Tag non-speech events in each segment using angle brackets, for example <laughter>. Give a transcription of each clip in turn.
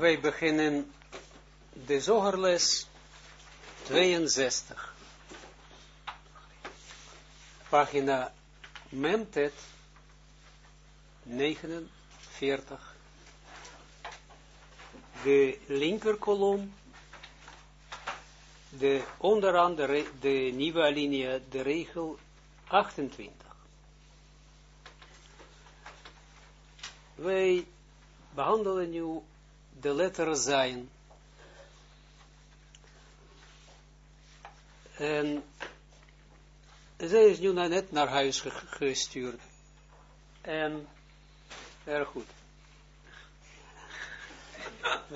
Wij beginnen de zogerles 62. Pagina Memtet 49. De linker kolom, de onderaan de, nieuwe alinea, de regel 28. Wij behandelen nu de letter zijn. En zij is nu net naar huis gestuurd. En, erg goed. <laughs>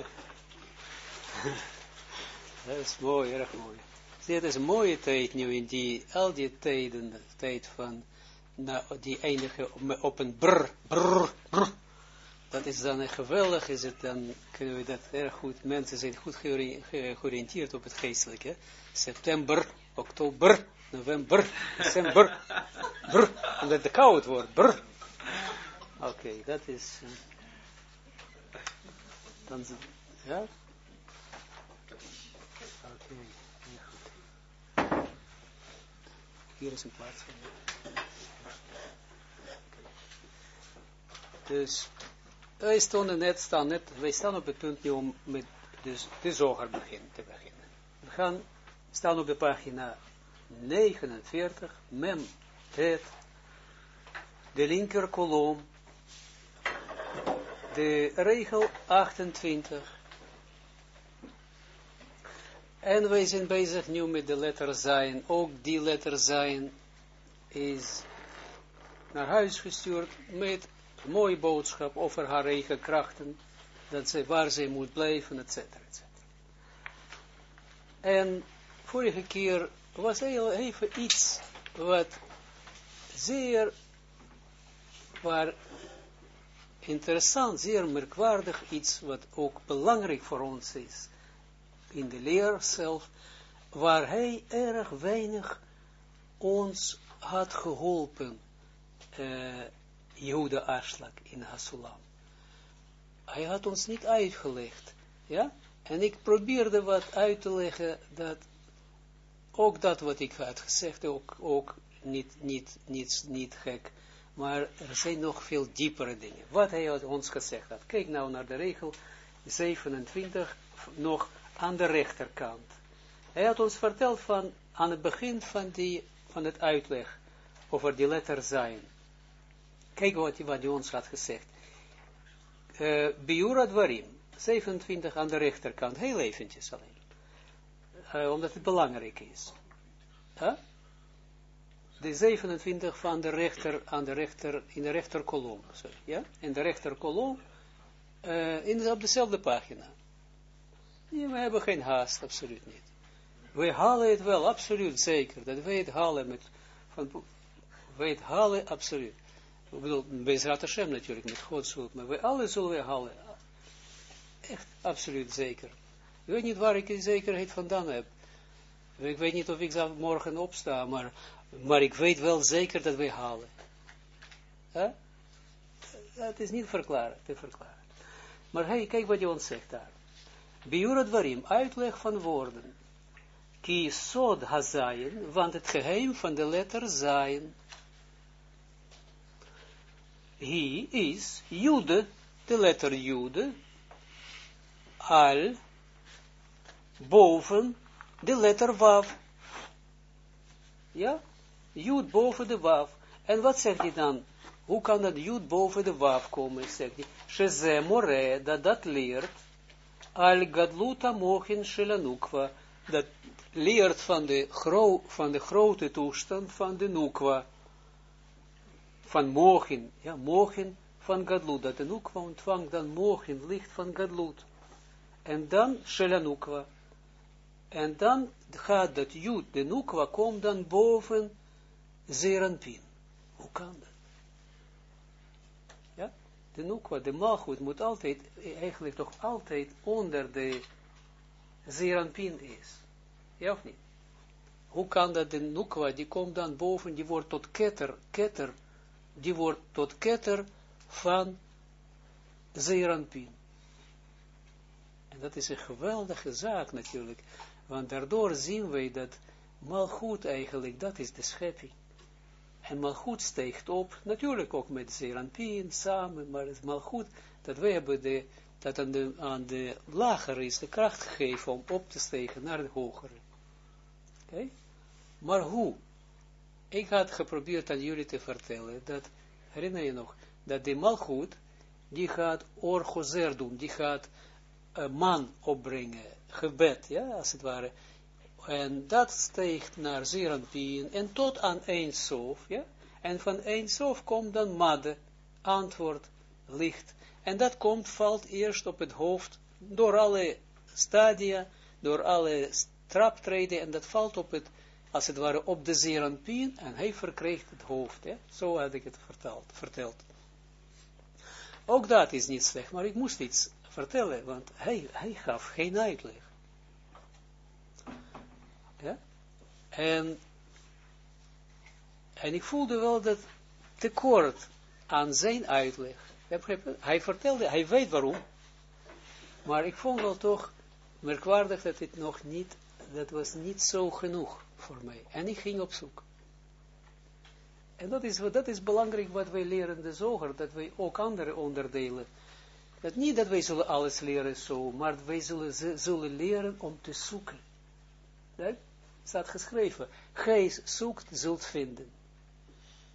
Dat is mooi, erg mooi. Dit is een mooie tijd nu in die, al die tijden, tijd van, die eindigen op een brr, brr, brr dat is dan geweldig, is het dan, kunnen we dat erg goed, mensen zijn goed georiënteerd op het geestelijke. September, oktober, november, december, brr, omdat het koud wordt, brr. Oké, dat is, uh, dan, ja? Oké. Hier is een plaats Dus, wij stonden net, staan net, wij staan op het punt om met dus de zoger te beginnen. We gaan staan op de pagina 49, mem, het, de linker kolom, de regel 28. En wij zijn bezig nu met de letter zijn. Ook die letter zijn is naar huis gestuurd met mooie boodschap over haar eigen krachten, dat ze, waar ze moet blijven, etc. En vorige keer was heel even iets wat zeer, waar interessant, zeer merkwaardig, iets wat ook belangrijk voor ons is, in de leer zelf, waar hij erg weinig ons had geholpen, uh, Jehuda Aslak in Hasulam. Hij had ons niet uitgelegd, ja, en ik probeerde wat uit te leggen, dat ook dat wat ik had gezegd, ook, ook niet, niet, niet, niet gek, maar er zijn nog veel diepere dingen. Wat hij had ons gezegd had. Kijk nou naar de regel 27, nog aan de rechterkant. Hij had ons verteld van, aan het begin van, die, van het uitleg, over die letter zijn. Kijk wat, hij ons had gezegd. Uh, Biura Dwarim, 27 aan de rechterkant, heel eventjes alleen. Uh, omdat het belangrijk is. De 27 van de rechter, aan de rechter, in de rechterkolom. Sorry, ja? In de rechterkolom, uh, in, op dezelfde pagina. Ja, we hebben geen haast, absoluut niet. We halen het wel, absoluut zeker. Dat wij het halen met, van, wij het halen, absoluut. Ik bedoel, Bezrat Hashem natuurlijk, met God zult, maar we alle zullen we halen. Echt, absoluut zeker. Ik weet niet waar ik die zekerheid vandaan heb. Ik weet niet of ik zal morgen opsta, maar, maar ik weet wel zeker dat we halen. Huh? Dat is niet verklaren, te verklaren. Maar hey, kijk wat je ons zegt daar. Biura Dwarim, uitleg van woorden. Ki sod hazayin, want het geheim van de letter zayin he is Jude, de letter Jude, al, boven de letter Wav. Ja, Jud boven de Wav. En wat zegt hij dan? Hoe kan dat Jud boven de Wav komen, zegt hij. Sheze more, dat dat leert, al gadluta mochin shelanukwa, dat leert van de, gro van de grote toestand van de nukwa van mogen, ja, mogen van Gadlut, dat de Nukwa ontvangt dan mogen, licht van Gadlut. En dan Shelanukwa. En dan gaat dat Jud, de Nukwa, komt dan boven Zeranpin. Hoe kan dat? Ja, de Nukwa, de Malchut, moet altijd, eigenlijk toch altijd onder de Zeranpin is. Ja of niet? Hoe kan dat de Nukwa, die komt dan boven, die wordt tot ketter, ketter, die wordt tot ketter van Zeranpin. En dat is een geweldige zaak natuurlijk, want daardoor zien wij dat malgoed eigenlijk, dat is de schepping. En malgoed steekt op, natuurlijk ook met Zeranpien samen, maar het malgoed, dat wij hebben de, dat aan de, aan de lagere is de kracht gegeven om op te stegen naar de hogere. Oké? Maar hoe? Ik had geprobeerd aan jullie te vertellen, dat, herinner je nog, dat de malgoed, die gaat orgozer doen, die gaat een man opbrengen, gebed, ja, als het ware, en dat steekt naar Zeranpien en tot aan Eindsof, ja, en van Eindsof komt dan Madde, antwoord, licht, en dat komt, valt eerst op het hoofd, door alle stadia, door alle traptreden, en dat valt op het, als het ware, op de Zeranpien, en hij verkreeg het hoofd, ja, zo had ik het verteld, verteld. Ook dat is niet slecht, maar ik moest iets vertellen, want hij, hij gaf geen uitleg. Ja? En, en ik voelde wel dat tekort aan zijn uitleg. Hij vertelde, hij weet waarom, maar ik vond wel toch merkwaardig dat het nog niet, dat was niet zo genoeg voor mij. En ik ging op zoek. En dat is, dat is belangrijk wat wij leren de zoger, dat wij ook andere onderdelen, niet dat wij zullen alles leren zo, maar wij zullen, zullen leren om te zoeken. Dat staat geschreven, gij zoekt, zult vinden.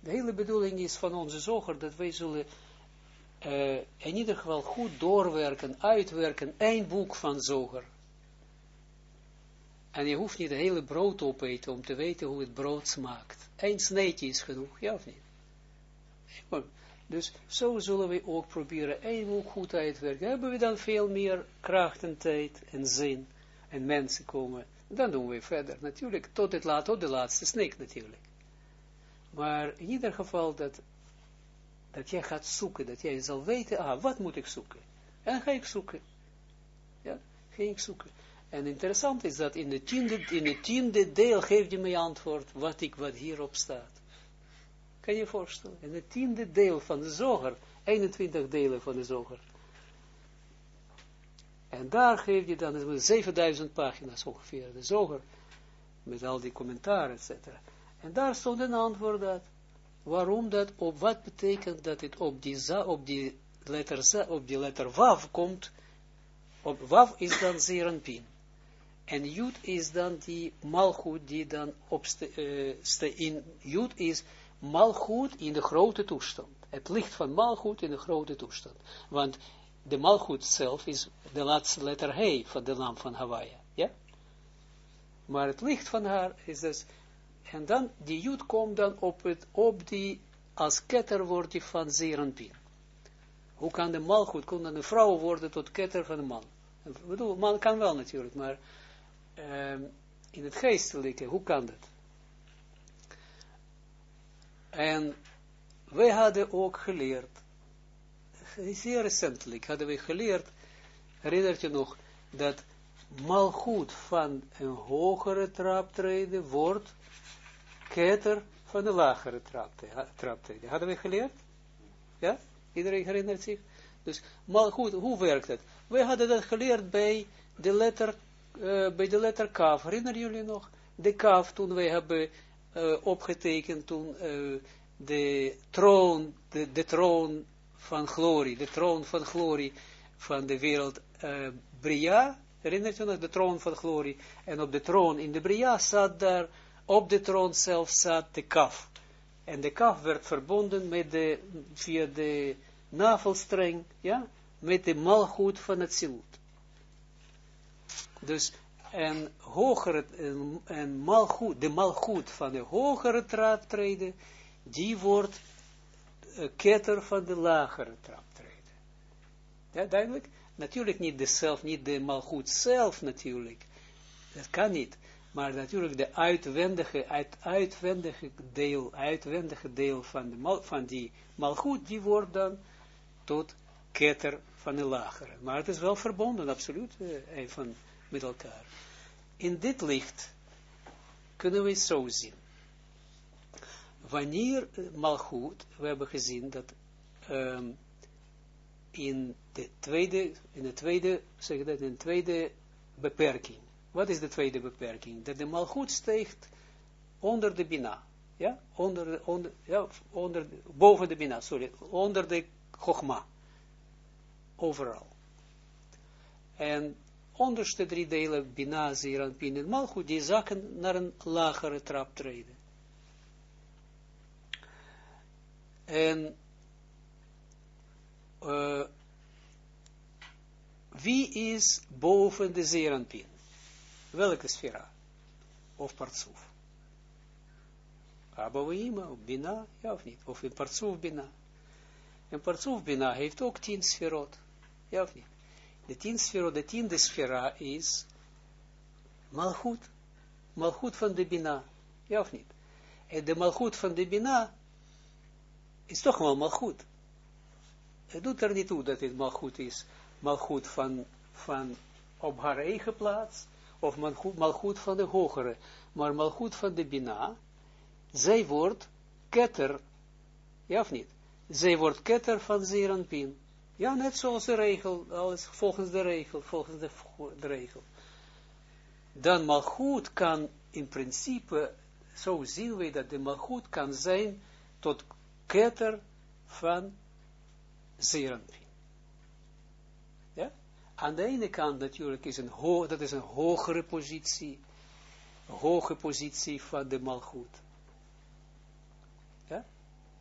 De hele bedoeling is van onze zoger, dat wij zullen uh, in ieder geval goed doorwerken, uitwerken, één boek van zoger. En je hoeft niet het hele brood opeten om te weten hoe het brood smaakt. Eén sneetje is genoeg, ja of niet? Dus zo zullen we ook proberen één boek goed uitwerken. Hebben we dan veel meer kracht en tijd en zin en mensen komen. Dan doen we verder. Natuurlijk, tot, het laat, tot de laatste snik natuurlijk. Maar in ieder geval dat, dat jij gaat zoeken, dat jij zal weten, ah, wat moet ik zoeken? En dan ga ik zoeken. Ja, ga ik zoeken. En interessant is dat in de tiende, in de tiende deel geeft je mij antwoord wat, ik, wat hierop staat. Kan je je voorstellen? In het tiende deel van de zoger, 21 delen van de zoger. En daar geef je dan 7000 pagina's ongeveer, de zoger, met al die commentaren, etc. En daar stond een antwoord dat, waarom dat, op wat betekent dat het op die, za, op die letter, op die letter Wav komt, op Wav is dan Zeranpin. En Jud is dan die malgoed die dan opste, uh, in, Jud is malgoed in de grote toestand. Het licht van malgoed in de grote toestand. Want de malgoed zelf is de laatste letter He van de naam van Hawaii. Ja? Maar het licht van haar is dus, en dan, die Jud komt dan op, het, op die, als ketter wordt die van Zeranpin. Hoe kan de malgoed, kon dan een vrouw worden tot ketter van de man? Ik bedoel, man kan wel natuurlijk, maar um, in het geestelijke, hoe kan dat? En wij hadden ook geleerd, zeer recentelijk hadden we geleerd, herinnert je nog, dat malgoed van een hogere traptreden wordt keter van de lagere traptreden. Hadden we geleerd? Ja? Iedereen herinnert zich? Dus malgoed, hoe werkt het? Wij hadden dat geleerd bij de letter uh, bij de letter Kaf, herinner jullie nog? De Kaf, toen wij hebben uh, opgetekend, toen uh, de troon, de, de troon van glorie, de troon van glorie van de wereld Bria, herinnert je nog, de troon van glorie, en op de troon in de Bria zat daar, op de troon zelf zat de Kaf. En de kaf werd verbonden met de, via de navelstreng, ja, met de malgoed van het zilut. Dus een hogere, een, een malgoed, de malgoed van de hogere traptreden, die wordt uh, ketter van de lagere traptreden. Ja, duidelijk? Natuurlijk niet de zelf, niet de malgoed zelf natuurlijk. Dat kan niet. Maar natuurlijk de uitwendige, uit, uitwendige deel, uitwendige deel van, de mal, van die malgoed, die wordt dan tot ketter van de lagere. Maar het is wel verbonden, absoluut, uh, van In dit licht kunnen we zo zien. Wanneer, uh, mal goed, we hebben gezien dat um, in de tweede, in de tweede, zeg dat, in de tweede beperking. Wat is de tweede beperking? Dat de malgoed steekt onder de bina. Ja, onder, onder, ja, onder, boven de bina, sorry, onder de chogma. Overal. En onderste drie delen, bina, zeer pin en malgoed, die zakken naar een lagere trap treden. En uh, wie is boven de zeeranpin? Welke sfera? Of partsoef? Abouima, Bina, ja of niet? Of in partsoef Bina. En partsoef Bina heeft ook tien sferot, ja of niet? De tien sferot, de tiende sfera is malchut, malchut van de Bina, ja of niet? En de malchut van de Bina is toch wel malchut. Het doet er niet toe dat het malchut is, malchut van, van op haar eigen plaats, of malchut van de hogere, maar malchut van de Bina, zij wordt ketter, ja of niet? Zij wordt ketter van Zeranpin. Ja, net zoals de regel, alles volgens de regel, volgens de, regel. Dan malchut kan in principe, zo zien we dat de malchut kan zijn tot ketter van Zeranpin. Ja? Aan de ene kant natuurlijk is een, ho dat is een hogere positie, een hoge positie van de malchut.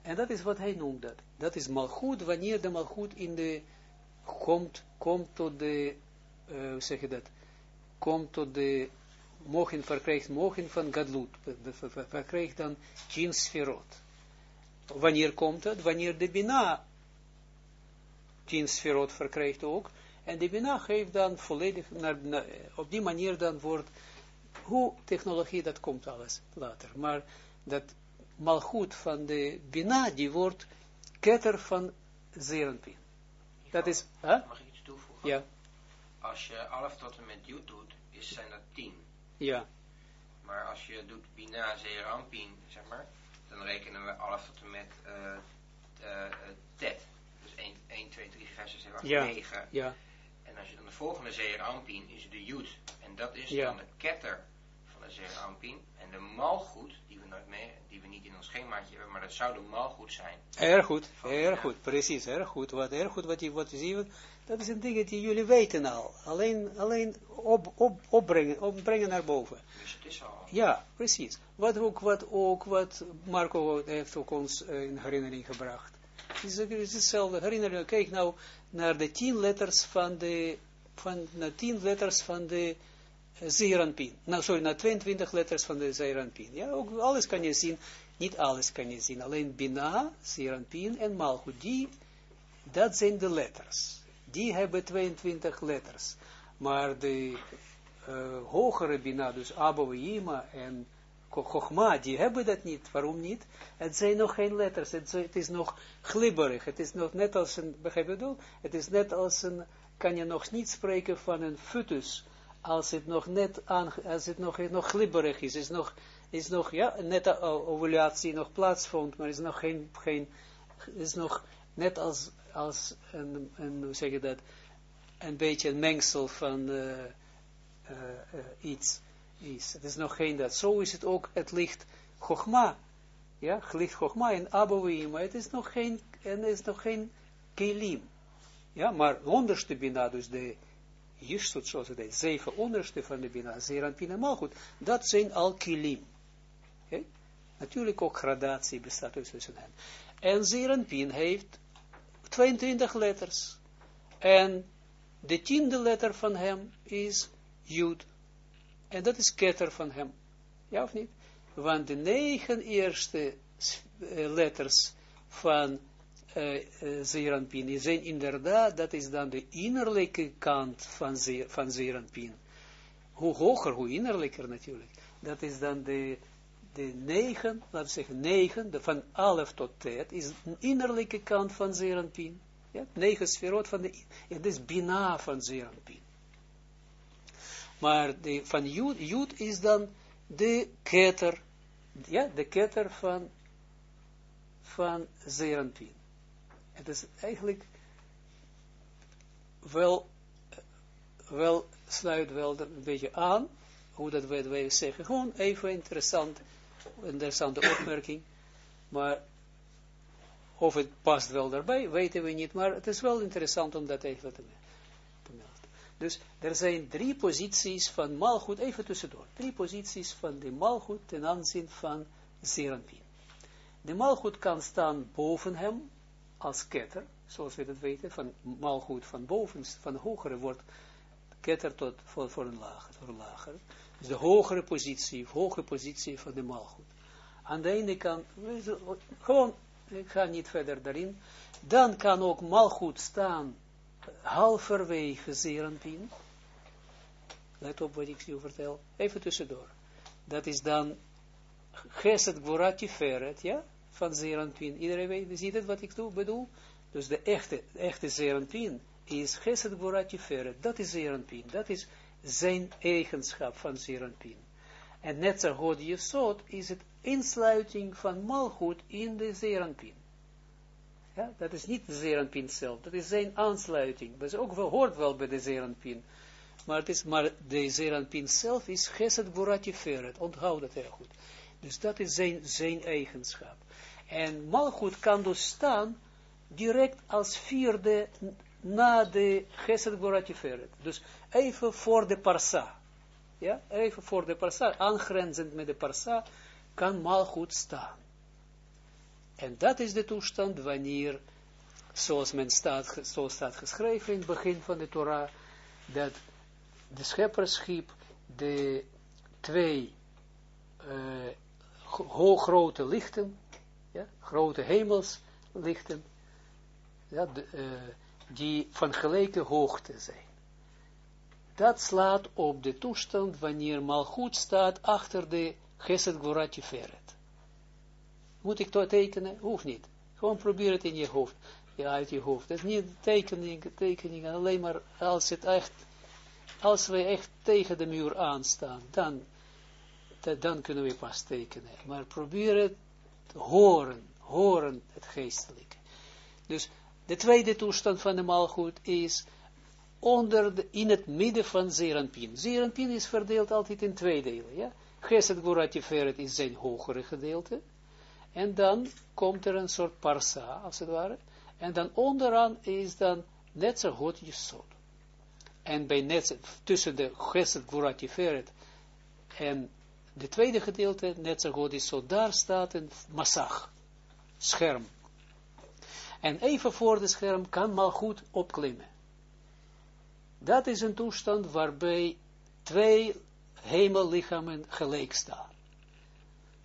En dat is wat hij noemt dat. Dat is malchut, wanneer de malchut in de, komt, komt tot de, uh, zeg je dat, komt tot de, mogen verkrijgt, mogen van gadlut, verkrijgt dan tien sferot. Wanneer komt het? Wanneer de bina tien sferot verkrijgt ook, en de bina geeft dan volledig, naar, op die manier dan wordt, hoe technologie, dat komt alles later, maar dat malgoed van de bina, die wordt ketter van zerenpin. Dat is, huh? Mag ik iets toevoegen? Ja. Als je alf tot en met jut doet, is, zijn dat tien. Ja. Maar als je doet bina, zeerampin, zeg maar, dan rekenen we alf tot en met uh, uh, tet. Dus 1, 1 2, 3, 5, 6, 7, 8, ja. 9. Ja. En als je dan de volgende zeerampin is de jut. En dat is ja. dan de ketter de zeerampin. En de malgoed, die we nooit mee, die we niet in ons schemaatje hebben, maar dat zou de malgoed zijn. Erg goed, erg goed, precies, erg goed. Wat erg goed, wat je, wat je ziet, dat is een ding die jullie weten al. Alleen, alleen op, op, opbrengen, opbrengen naar boven. Dus het is al. Ja, precies. Wat ook, wat ook, wat Marco heeft ook ons uh, in herinnering gebracht. Het is, het is hetzelfde herinnering. Kijk nou naar de tien letters van de, van, naar tien letters van de Zeeranpin. Nou, sorry, naar 22 letters van de Zeeranpin. Ja, ook alles kan je zien. Niet alles kan je zien. Alleen Bina, Zeeranpin en Malchut. Die, dat zijn de letters. Die hebben 22 letters. Maar de uh, hogere Bina, dus Abouima en Chochma, die hebben dat niet. Waarom niet? Het zijn nog geen letters. Het, het is nog glibberig. Het is nog net als een, begrijp je het Het is net als een, kan je nog niet spreken van een futus als het nog net aan, als het nog, nog glibberig is, is nog, is nog, ja, net de ovulatie nog plaatsvond, maar is nog geen, geen, is nog net als, als een, een hoe dat, een beetje een mengsel van uh, uh, uh, iets is. Het is nog geen dat. Zo is het ook, het licht Chogma, ja, licht Chogma in Abouim, het is nog geen, en is nog geen Kelim. Ja, maar onderste bina, dus de Jirsut, zoals het heet, zeven onderste van de Bina, Zeranpin en Malchut, dat zijn al kilim. Okay? Natuurlijk ook gradatie bestaat tussen hen. En Zeranpin heeft 22 letters. En de tiende letter van hem is Jud. En dat is ketter van hem. Ja of niet? Want de negen eerste letters van uh, Zeranpin zijn inderdaad, dat is dan de innerlijke kant van, ze, van. Hoe hoger, hoe innerlijker natuurlijk. Dat is dan de, de negen, laten we zeggen negen, de, van alef tot tet, is de innerlijke kant van Zeranpin. Ja, negen sferot van de, het is bina van Zeranpin. Maar de, van Jud is dan de ketter, ja, de ketter van, van Zeranpin. Het is eigenlijk wel, wel sluit wel een beetje aan, hoe dat wij, wij zeggen, gewoon even interessant, interessante opmerking, maar of het past wel daarbij, weten we niet, maar het is wel interessant om dat even te, te melden. Dus er zijn drie posities van malgoed, even tussendoor, drie posities van de malgoed ten aanzien van Zeranpin. De malgoed kan staan boven hem, als ketter, zoals we dat weten, van malgoed van boven, van hogere wordt ketter tot voor, voor een lager, voor een lager. Dus de hogere positie, hoge positie van de malgoed. Aan de ene kant, gewoon, ik ga niet verder daarin, dan kan ook malgoed staan halverwege Zeranpin. Let op wat ik u vertel. Even tussendoor. Dat is dan Geset Gvorati Feret, ja, van Zeranpin. Iedereen weet, ziet het wat ik bedoel? Dus de echte, echte Zeranpin is Geset Gvorati Feret. Dat is Zeranpin. Dat is zijn eigenschap van Zeranpin. En net zo God Jesod is het insluiting van Malchut in de Zeranpin. Ja, dat is niet de Zeranpin zelf, dat is zijn aansluiting. Dat is ook wel, hoort wel bij de Zeranpin. Maar, het is, maar de Zeranpin zelf is Feret. Onthoud dat heel goed. Dus dat is zijn, zijn eigenschap. En Malchut kan dus staan direct als vierde na de Gesed Goratiferet. Dus even voor de Parsa. Ja, even voor de Parsa, aangrenzend met de Parsa, kan Malchut staan. En dat is de toestand wanneer, zoals men staat, zoals staat geschreven in het begin van de Torah, dat de schepper schiep de twee uh, grote lichten, ja, grote hemelslichten, ja, de, uh, die van gelijke hoogte zijn. Dat slaat op de toestand wanneer Malchut staat achter de Geset Gvorati Feret. Moet ik dat tekenen? Hoeft niet. Gewoon probeer het in je hoofd. Ja, uit je hoofd. Dat is niet tekening, tekening alleen maar als het echt, als we echt tegen de muur aanstaan, dan, dan kunnen we pas tekenen. Maar probeer het horen, horen het geestelijke. Dus de tweede toestand van de maalgoed is onder de, in het midden van Zeranpin. Zeranpin is verdeeld altijd in twee delen. Ja? Geset Goratiferet is zijn hogere gedeelte. En dan komt er een soort parsa, als het ware. En dan onderaan is dan net zo goed. En bij net, tussen de Geset Goratiferet en de tweede gedeelte, net zo goed is zo, daar staat een massag, scherm. En even voor de scherm kan maar goed opklimmen. Dat is een toestand waarbij twee hemellichamen gelijk staan.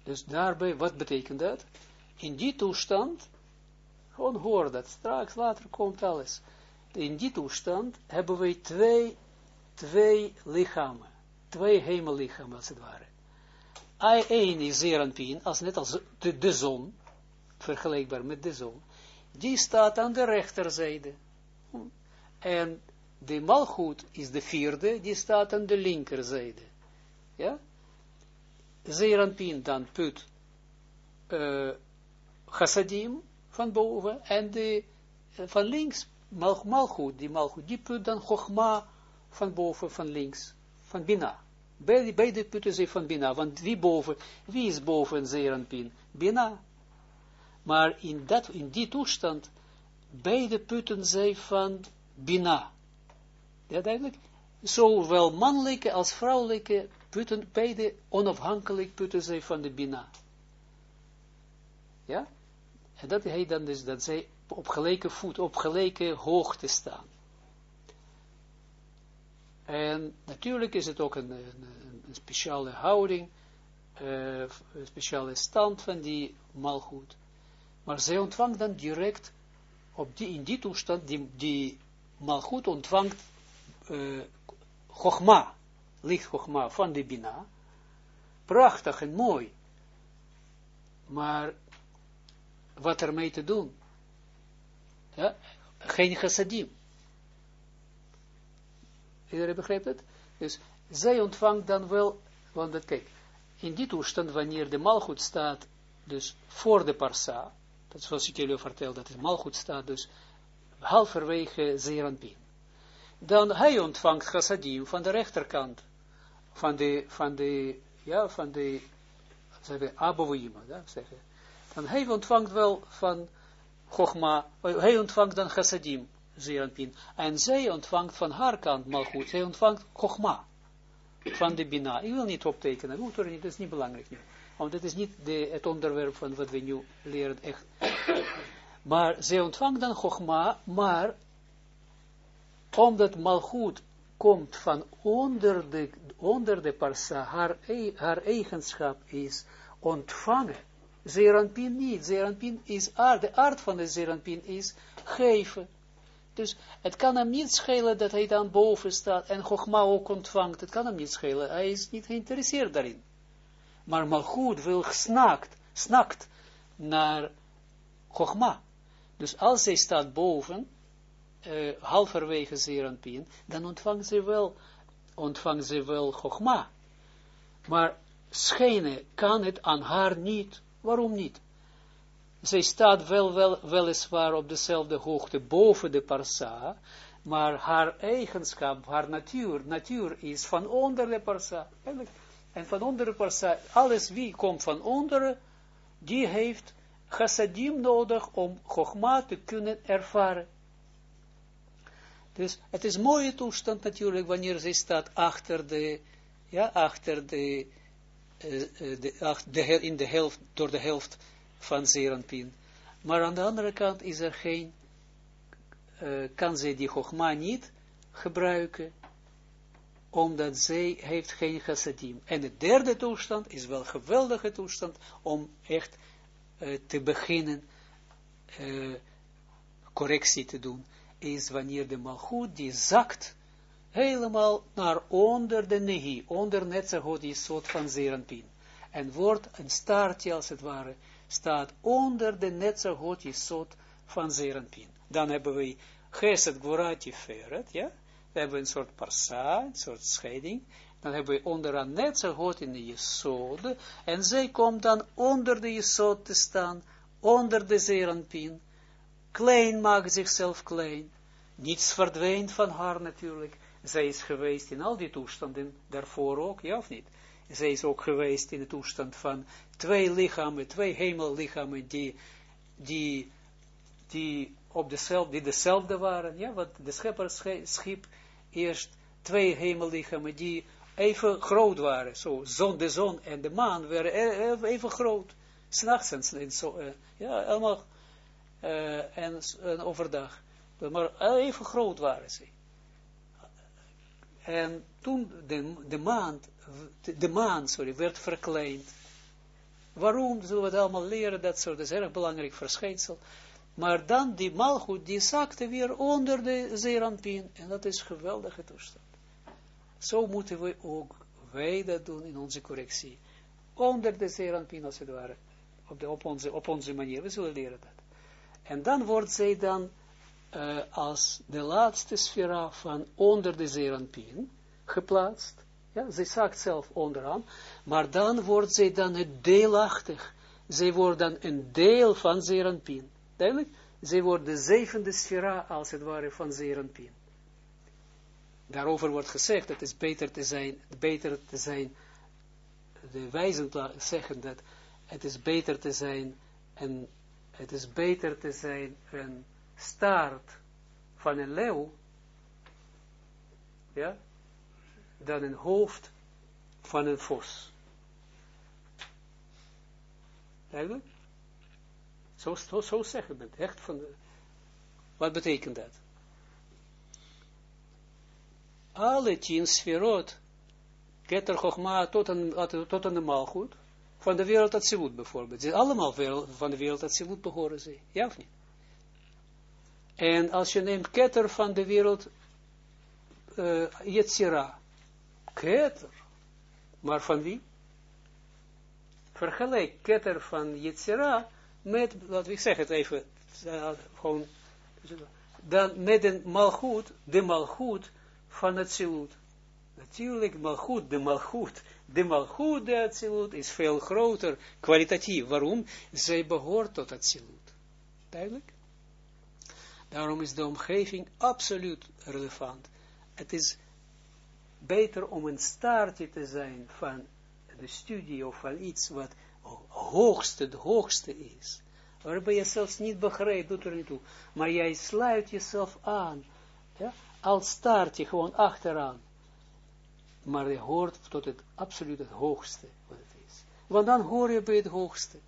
Dus daarbij, wat betekent dat? In die toestand, gewoon hoor dat, straks later komt alles. In die toestand hebben wij twee, twee lichamen, twee hemellichamen als het ware. I1 is Zeranpien, als net als de, zon, vergelijkbaar met de zon die staat aan de rechterzijde. En de malgoed is de vierde, die staat aan de linkerzijde. Ja? Zeranpin dan put uh, chassadim van boven en de, uh, van links mal, malgoed, die malgoed, die put dan chogma van boven, van links, van bina. Beide, putten ze van bina, want wie boven, wie is boven Zeranpin? Bina. Maar in, dat, in die toestand, beide putten zij van Bina. Ja, duidelijk? Zowel mannelijke als vrouwelijke putten, beide onafhankelijk putten zij van de Bina. Ja? En dat heet dan dus dat zij op gelijke voet, op gelijke hoogte staan. En natuurlijk is het ook een, een, een speciale houding, uh, een speciale stand van die malgoed. Maar zij ontvangt dan direct, op die, in die toestand, die, die malgoed ontvangt uh, Chogma, licht Chogma van de Bina. Prachtig en mooi. Maar wat ermee te doen? Ja, geen chassadim. Iedereen begrijpt het? Dus zij ontvangt dan wel, want dat, kijk, in die toestand, wanneer de malgoed staat, dus voor de parsa, dat zoals ik jullie vertelde, dat het malgoed staat dus halverwege Zeranpin. dan hij ontvangt chassadim van de rechterkant, van de, van de, ja, van de, zeggen, abouima, ja, zeggen. Dan hij ontvangt wel van Chogma, hij ontvangt dan chassadim, Zeranpin, en zij ontvangt van haar kant malchut, zij ontvangt Chogma, van de Bina. Ik wil niet optekenen, goed hoor, dat is niet belangrijk. Want dat is niet de, het onderwerp van wat we nu leren, echt. Maar zij ontvangt dan Chogma, maar omdat Malchut komt van onder de, onder de parsa, haar, haar eigenschap is ontvangen. Zeranpin niet. Zeranpin is aard. De aard van de Zeranpin is geven. Dus het kan hem niet schelen dat hij dan boven staat en Chogma ook ontvangt. Het kan hem niet schelen. Hij is niet geïnteresseerd daarin. Maar Malchut wil snakt, snakt naar Chogma. Dus als hij staat boven, uh, halverwege Zeranpien, dan ontvangt ze wel, ontvangt ze wel Chogma. Maar schijnen kan het aan haar niet. Waarom niet? Zij staat wel, wel, weliswaar op dezelfde hoogte boven de parsa, maar haar eigenschap, haar natuur, natuur is van onder de parsa. En van onder de parsa, alles wie komt van onder, die heeft chassadim nodig om chogma te kunnen ervaren. Dus het is een mooie toestand natuurlijk wanneer zij staat achter de, ja, achter de, uh, de, achter de, in de helft, door de helft van Zeranpin. Maar aan de andere kant is er geen, uh, kan zij die Chogma niet gebruiken, omdat zij heeft geen chassadim. En de derde toestand is wel een geweldige toestand om echt uh, te beginnen correctie te doen is wanneer de malgoed die zakt helemaal naar onder de nehi, onder netzerhot is soort van zerenpin. En wordt een staartje als het ware, staat onder de netzerhot is soort van zerenpin. Dan hebben we geset gvorati feret, ja, we hebben een soort parsa, een soort scheiding, dan hebben we onderaan netzerhot in de jesode, en zij komt dan onder de jesode te staan, onder de zerenpin, klein maakt zichzelf klein, niets verdwijnt van haar natuurlijk, zij is geweest in al die toestanden, daarvoor ook, ja of niet? Zij is ook geweest in de toestand van twee lichamen, twee hemellichamen, die, die, die op dezelfde, die dezelfde waren, ja, want de schepper schiep eerst twee hemellichamen, die even groot waren, zo, zon, de zon en de maan waren e-, e-, even groot, s'nachts en, zo, uh, ja, allemaal, uh, en, en overdag. Maar even groot waren ze. En toen de, de maan, de maan, sorry, werd verkleind. Waarom zullen we het allemaal leren, dat soort, dat is erg belangrijk verschijnsel. Maar dan die malgoed, die zakte weer onder de zeerampien, en dat is geweldige toestand. Zo moeten we ook, wij dat doen in onze correctie. Onder de zeerampien, als het ware, op, de, op, onze, op onze manier, we zullen leren dat. En dan wordt zij dan uh, als de laatste sfera van onder de zeranpien geplaatst. Ja, zij zakt zelf onderaan, maar dan wordt zij dan het deelachtig. Zij wordt dan een deel van zeranpien. Duidelijk? Zij wordt de zevende sfera, als het ware, van zeranpien. Daarover wordt gezegd, het is beter te zijn, beter te zijn, de wijzen zeggen dat het is beter te zijn, en het is beter te zijn een staart van een leeuw, ja, dan een hoofd van een vos. Eigenlijk? Zo, zo, zo zeggen we het, echt van de, wat betekent dat? Alle tien sferot, Keter Chochma tot aan, tot aan de van de wereld Atsilut bijvoorbeeld. Ze allemaal van de wereld Atsilut behoren ze, ja of niet? En als je neemt ketter van de wereld, uh, Yetzira, ketter, maar van wie? Vergelijk ketter van Yetzira met, laten we zeggen het even, uh, gewoon, dan met de malgoed, de malgoed van het zilut. Natuurlijk, malgoed, de malgoed, de malgoed, de zilut is veel groter, kwalitatief. Waarom? Zij behoort tot het zilut. Duidelijk? Daarom is de omgeving absoluut relevant. het is beter om een staartje te zijn van de studie of van iets wat hoogste, het hoogste is. Waarbij je zelfs niet begrijpt, doet er niet toe. Maar jij sluit jezelf aan. Ja? Als staartje gewoon achteraan. Maar je hoort tot het absoluut het hoogste wat het is. Want dan hoor je bij het hoogste.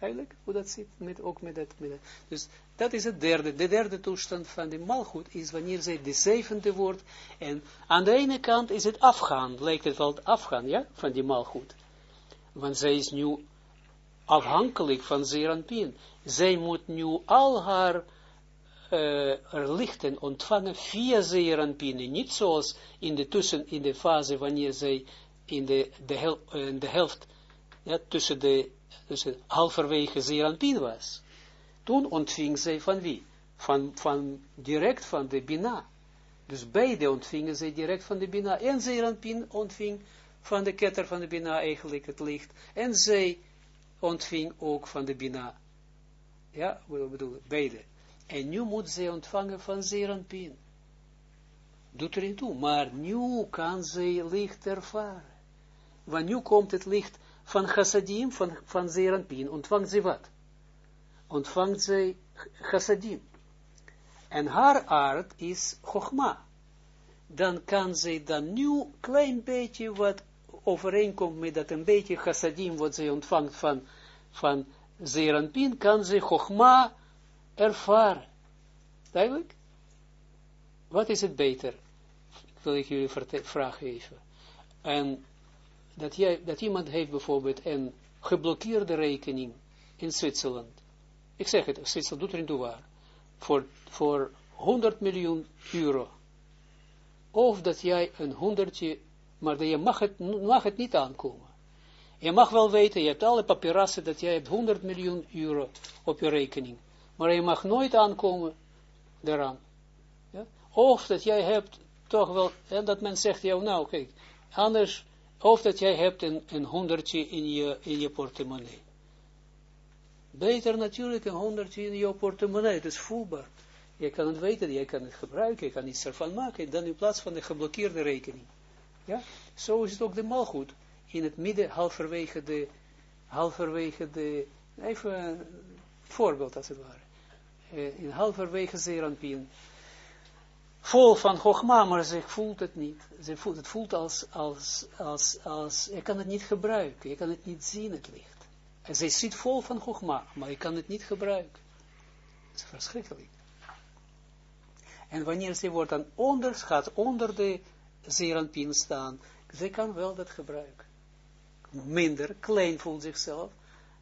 Eigenlijk, hoe dat zit, met, ook met dat. Dus dat is het derde. De derde toestand van de malgoed is wanneer zij de zevende wordt. En aan de ene kant is het afgaan, lijkt het wel afgaan, ja, van die malgoed. Want zij is nu afhankelijk van Zeranpien. Zij moet nu al haar uh, lichten ontvangen via Zeranpien. Niet zoals in de tussen, in de fase wanneer zij in de, de, hel, uh, de helft, ja, tussen de dus halverwege Zeranpin was. Toen ontving zij van wie? Van, van direct van de Bina. Dus beide ontvingen zij direct van de Bina. En Zeranpin ontving van de ketter van de Bina eigenlijk het licht. En zij ontving ook van de Bina. Ja, we bedoelen, beide. En nu moet zij ontvangen van Zeranpin. Doet er niet toe, maar nu kan zij licht ervaren. Want nu komt het licht van chassadim, van, van Zeranpin, ontvangt ze wat? Ontvangt ze chassadim. En haar aard is chogma. Dan kan ze dan nu klein beetje wat overeenkomt met dat een beetje chassadim wat ze ontvangt van, van Zeranpin, kan ze chogma ervaren. Duidelijk? Wat is het beter? Wil ik jullie vragen even. En dat, jij, dat iemand heeft bijvoorbeeld een geblokkeerde rekening in Zwitserland. Ik zeg het, Zwitserland doet er niet toe waar. Voor, voor 100 miljoen euro. Of dat jij een honderdje, maar je mag het, mag het niet aankomen. Je mag wel weten, je hebt alle papierassen dat jij hebt 100 miljoen euro op je rekening. Maar je mag nooit aankomen daaraan. Ja? Of dat jij hebt toch wel, en dat men zegt jou, nou kijk, anders of dat jij hebt een, een honderdje in je, in je portemonnee. Beter natuurlijk een honderdje in je portemonnee, het is voelbaar. Je kan het weten, je kan het gebruiken, je kan iets ervan maken, dan in plaats van de geblokkeerde rekening. Ja, zo is het ook de malgoed. In het midden, halverwege de, halverwege de, even een voorbeeld als het ware. Uh, in halverwege Zeranpien vol van Chogma, maar ze voelt het niet. Ze voelt, het voelt als, als, als, als, je kan het niet gebruiken, je kan het niet zien, het licht. En ze zit vol van Chogma, maar je kan het niet gebruiken. Dat is verschrikkelijk. En wanneer ze wordt dan onder, gaat onder de zeranpien staan, ze kan wel dat gebruiken. Minder, klein voelt zichzelf,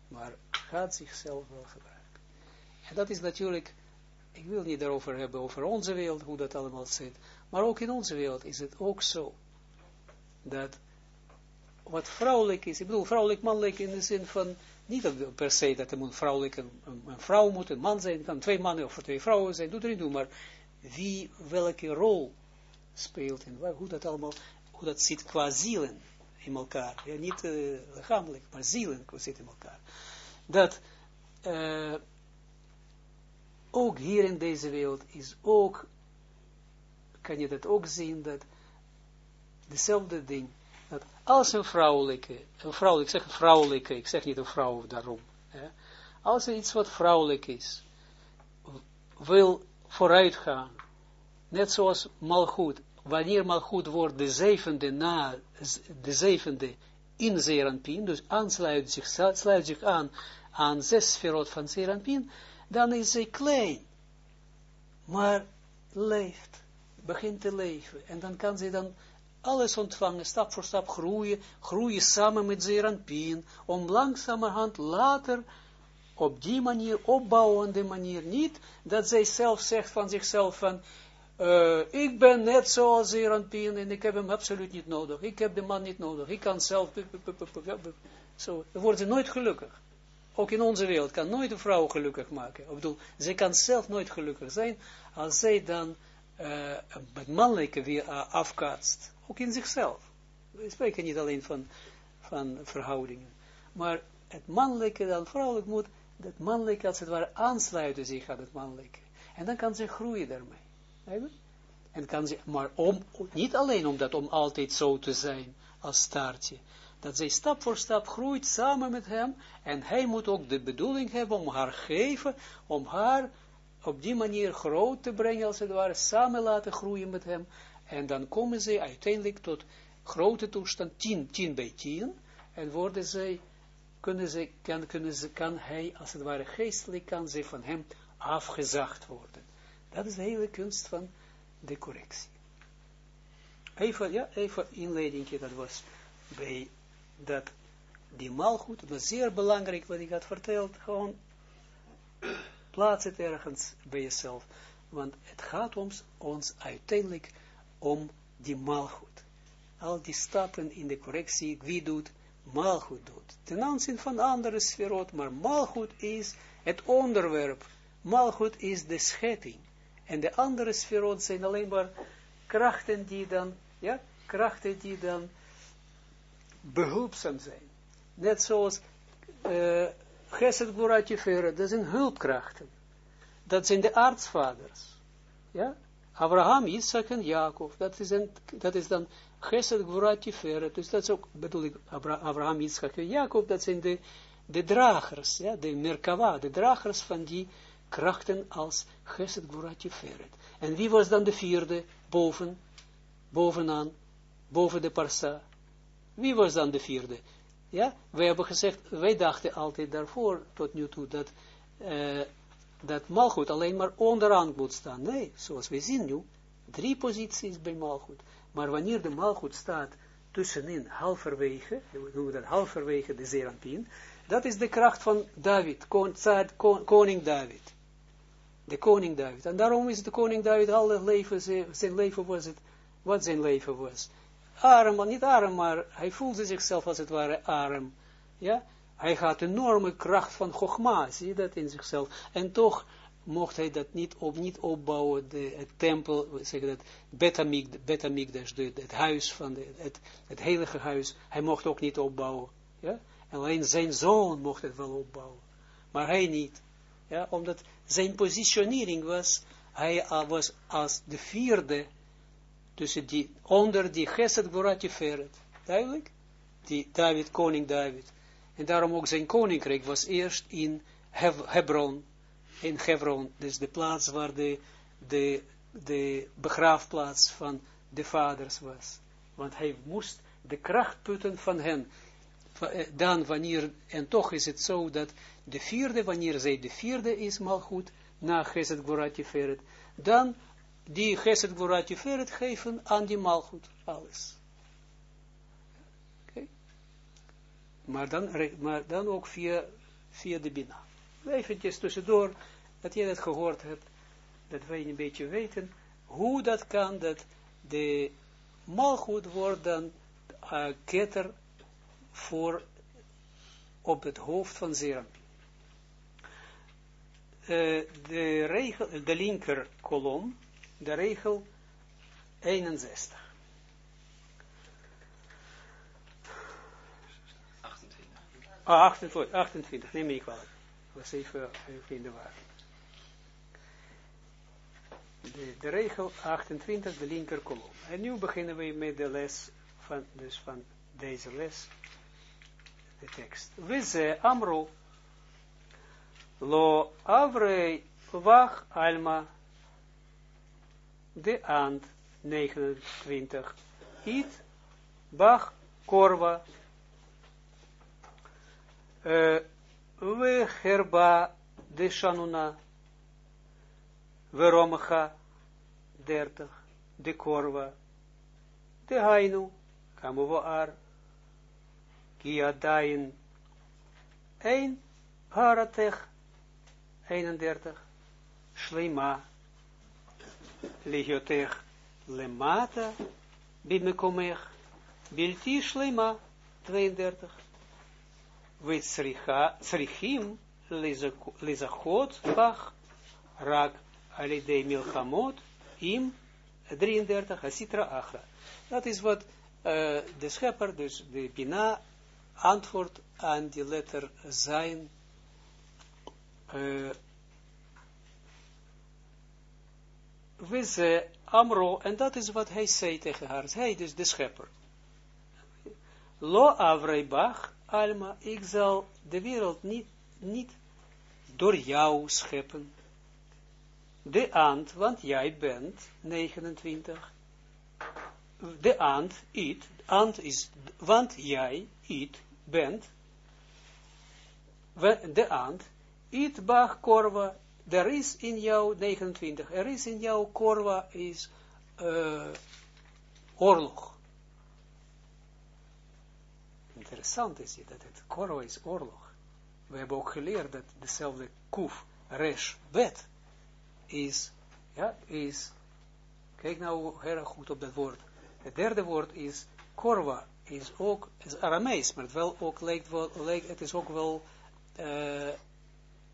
maar gaat zichzelf wel gebruiken. En dat is natuurlijk ik wil niet daarover hebben, over onze wereld, hoe dat allemaal zit. Maar ook in onze wereld is het ook zo. Dat wat vrouwelijk is, ik bedoel vrouwelijk, mannelijk in de zin van, niet per se dat er een vrouwelijk, een, een, vrouw moet een man zijn, kan twee mannen of twee vrouwen zijn, doet er niet toe, maar wie welke rol speelt en waar, hoe dat allemaal, hoe dat zit qua zielen in elkaar. Ja, niet uh, lichamelijk, maar zielen zitten in elkaar. Dat, uh, ook hier in deze wereld is ook, kan je dat ook zien, dat dezelfde ding, dat als een vrouwelijke, een vrouwelijke, ik zeg vrouwelijke, ik zeg niet een vrouw daarom, hè, als er iets wat vrouwelijk is, wil vooruitgaan, net zoals malgoed, wanneer malgoed wordt de zevende na, de zevende in Zeranpien, dus aansluit zich, sluit zich aan aan zes verrot van Zeranpien, dan is zij klein, maar leeft, begint te leven, en dan kan ze dan alles ontvangen, stap voor stap groeien, groeien samen met Zeranpien, om langzamerhand later op die manier, opbouwende manier, niet dat zij zelf zegt van zichzelf van, uh, ik ben net zoals Zeranpien en ik heb hem absoluut niet nodig, ik heb de man niet nodig, ik kan zelf, zo, dan wordt ze nooit gelukkig ook in onze wereld, kan nooit een vrouw gelukkig maken. Ik bedoel, zij kan zelf nooit gelukkig zijn, als zij dan het mannelijke weer uh, afkaatst. Ook in zichzelf. We spreken niet alleen van, van verhoudingen. Maar het mannelijke dan vrouwelijk moet, het mannelijke als het ware aansluiten zich aan het mannelijke. En dan kan ze groeien daarmee. En kan ze, maar om, niet alleen om dat om altijd zo te zijn als staartje. Dat zij stap voor stap groeit samen met hem. En hij moet ook de bedoeling hebben om haar geven, om haar op die manier groot te brengen, als het ware, samen laten groeien met hem. En dan komen ze uiteindelijk tot grote toestand, tien, tien bij tien, en worden zij, kunnen ze, kan, kunnen ze, kan hij, als het ware geestelijk, kan ze van hem afgezacht worden. Dat is de hele kunst van de correctie. Even, ja, even inleiding, dat was bij dat die malgoed, dat was zeer belangrijk wat ik had verteld, gewoon plaats het ergens bij jezelf, want het gaat ons, ons uiteindelijk om die malgoed. Al die stappen in de correctie, wie doet, malgoed doet. Ten aanzien van andere sferot, maar malgoed is het onderwerp, malgoed is de schepping. En de andere sferot zijn alleen maar krachten die dan, ja, krachten die dan behulpzaam zijn. Net zoals uh, Gvorat dat zijn hulpkrachten. Dat zijn de aartsvaders. Ja? Abraham, Isaac en Jacob. Dat is, dat is dan Geset Gvorat Dus dat is ook, bedoel ik, Abraham, Isaac en Jacob, dat zijn de, de dragers, ja, de Merkava, de dragers van die krachten als Geset Gvorat En wie was dan de vierde boven, bovenaan, boven de Parsa? Wie was dan de vierde? Ja, wij hebben gezegd, wij dachten altijd daarvoor, tot nu toe, dat, uh, dat Malchut alleen maar onderaan moet staan. Nee, zoals we zien nu, drie posities bij Malchut. Maar wanneer de Malchut staat tussenin, halverwege, we noemen dat halverwege de Zerampin, dat is de kracht van David, kon, koning David. De koning David. En daarom is de koning David, leven, zijn leven was het, wat zijn leven was arm, niet arm, maar hij voelde zichzelf als het ware arm. Ja, hij had enorme kracht van Chogma, zie je dat in zichzelf. En toch mocht hij dat niet, op, niet opbouwen, de, het tempel, zeg dat, het huis van de, het, het heilige huis, hij mocht ook niet opbouwen. Ja? Alleen zijn zoon mocht het wel opbouwen, maar hij niet. Ja? Omdat zijn positionering was, hij was als de vierde tussen die, onder die Geset Gvorat Tiferet. Duidelijk? Die David, koning David. En daarom ook zijn koninkrijk was eerst in Hebron. In Hebron, dus de plaats waar de, de, de begraafplaats van de vaders was. Want hij moest de kracht putten van hen. Eh, dan wanneer, en toch is het zo dat de vierde, wanneer zij de vierde is, mal goed, na Geset Gvorat Tiferet, dan die Geset Tiferet geven aan die malgoed, alles. Okay. Maar, dan, maar dan ook via, via de Bina. Even tussendoor, dat je dat gehoord hebt, dat wij een beetje weten, hoe dat kan, dat de malgoed wordt dan uh, ketter voor op het hoofd van Zerampi. Uh, de, regel, de linker kolom, de regel 61. 28. Ah, 28, 28, neem ik wel. was even, even in de war. De, de, regel 28, de linker kolom. En nu beginnen we met de les van, dus van deze les, de tekst. We ze amro, lo avrei wach alma de and 29. It, Bach, Korva, we herba de Shanuna, Veromacha, 30, de Korva, de Hainu, Kamuvoar, Kiadain, 1, Haratech, 31, Shlema, lihiotech lemata, bimekomech, bilti shlema, 32. Wit srichim, lizachot, bach, rak, alidei milchamot, im, 33, asitra achra. Dat is wat uh, de schepper, dus de Bina, antwoordt aan die letter zijn, uh, ze Amro, en dat is wat hij zei tegen haar. Hij is de schepper. Lo avreibach, Alma, ik zal de wereld niet, niet door jou scheppen. De aand, want jij bent, 29. De aand, it, aand is, want jij, it, bent, de aand, it bach korva, er is in jou, 29, er is in jou, korva is uh, oorlog. Interessant is het, dat het korva is oorlog. We hebben ook geleerd dat dezelfde kuf, resh, wet, is, ja, is, kijk nou heel goed op dat woord. Het derde woord is, korva, is ook, is Aramees, maar het wel ook lijkt wel, lijkt, het is ook wel uh,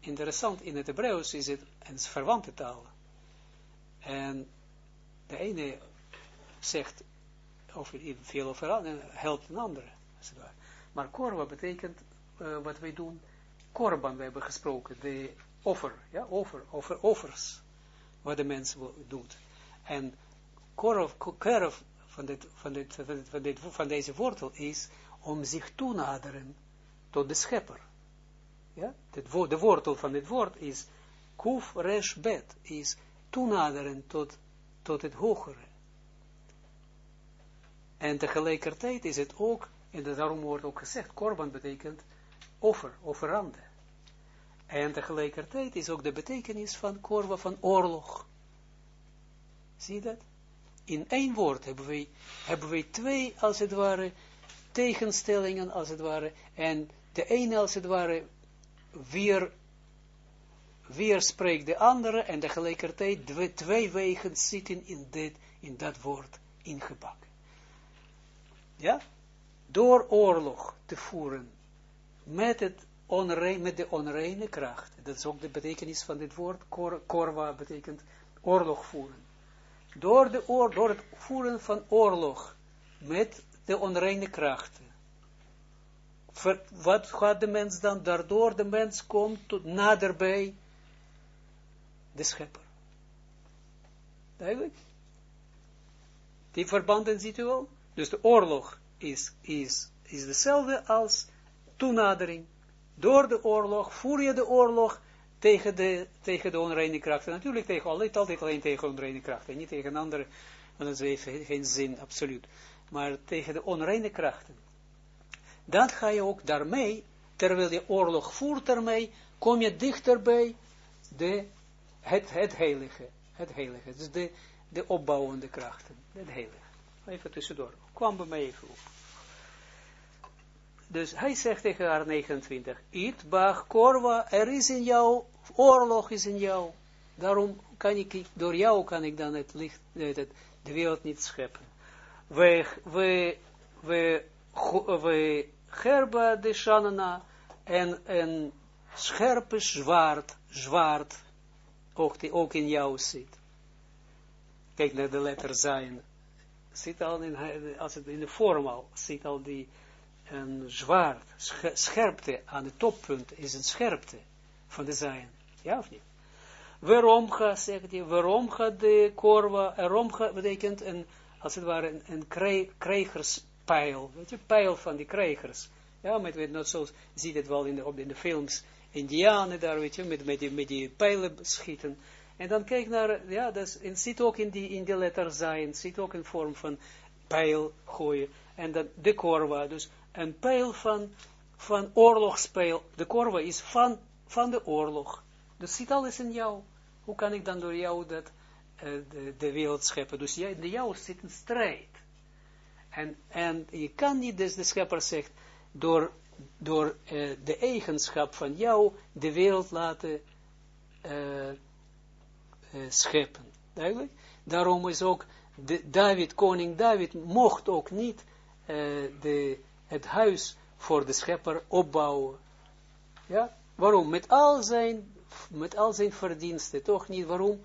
interessant, in het Hebreeuws is het een verwante taal. En de ene zegt over veel over en helpt een andere. Maar korva betekent uh, wat wij doen, korban, we hebben gesproken, de offer, ja, offer, offer, offers, wat de mens doet. En korf, van, dit, van, dit, van, dit, van deze wortel is om zich toenaderen tot de schepper. Ja, de wortel van dit woord is kuf resh bet, is toenaderen tot, tot het hogere. En tegelijkertijd is het ook, en daarom wordt ook gezegd, korban betekent offer, offerande. En tegelijkertijd is ook de betekenis van korva van oorlog. Zie je dat? In één woord hebben wij, hebben wij twee, als het ware, tegenstellingen, als het ware, en de ene, als het ware, weer, weer spreekt de andere, en tegelijkertijd twee, twee wegen zitten in, dit, in dat woord ingebakken. Ja? Door oorlog te voeren, met het met de onreine kracht. Dat is ook de betekenis van dit woord. Kor, korwa betekent oorlog voeren. Door, de oor, door het voeren van oorlog met de onreine wat gaat de mens dan? Daardoor de mens komt tot naderbij de schepper. Duidelijk? Die verbanden ziet u wel? Dus de oorlog is, is, is dezelfde als toenadering door de oorlog, voer je de oorlog tegen de, tegen de onreine krachten. Natuurlijk tegen, altijd, altijd alleen tegen onreine krachten, niet tegen andere, want dat heeft geen zin, absoluut. Maar tegen de onreine krachten. Dan ga je ook daarmee, terwijl je oorlog voert daarmee, kom je dichterbij de, het, het heilige. Het heilige, dus de, de opbouwende krachten. Het heilige. Even tussendoor. Kwam bij mij even op. Dus hij zegt tegen haar 29, It, Bach, er is in jou, oorlog is in jou. Daarom kan ik, door jou kan ik dan het licht, het, de wereld niet scheppen. We, we, we, we, gerba de shanana, en een scherpe zwaard, zwaard, ook, die, ook in jou zit. Kijk naar de letter zijn. Zit al in, als het in de vorm al, zit al die, een zwaard, scherpte aan het toppunt is een scherpte van de zijn. Ja of niet? Waarom gaat, zegt hij, waarom gaat de korva, waarom betekent een, als het ware, een, een krijgerspijl, weet je, pijl van die krijgers. Ja, met, met not zo, ziet het wel in de, in de films, indianen daar, weet je, met, met, die, met die pijlen schieten. En dan kijk naar, ja, dat zit ook in die, in die letter zijn, zit ook in vorm van pijl gooien. En dan de korva, dus een pijl van, van oorlogspijl. De korva is van, van de oorlog. Dus zit alles in jou. Hoe kan ik dan door jou dat, de, de, wereld scheppen? Dus jij, in jou zit een strijd. En, en je kan niet, dus de schepper zegt, door, door uh, de eigenschap van jou de wereld laten uh, scheppen. Duidelijk? Daarom is ook David, koning David, mocht ook niet de het huis voor de schepper opbouwen. Ja, waarom? Met al zijn, met al zijn verdiensten, toch niet? Waarom?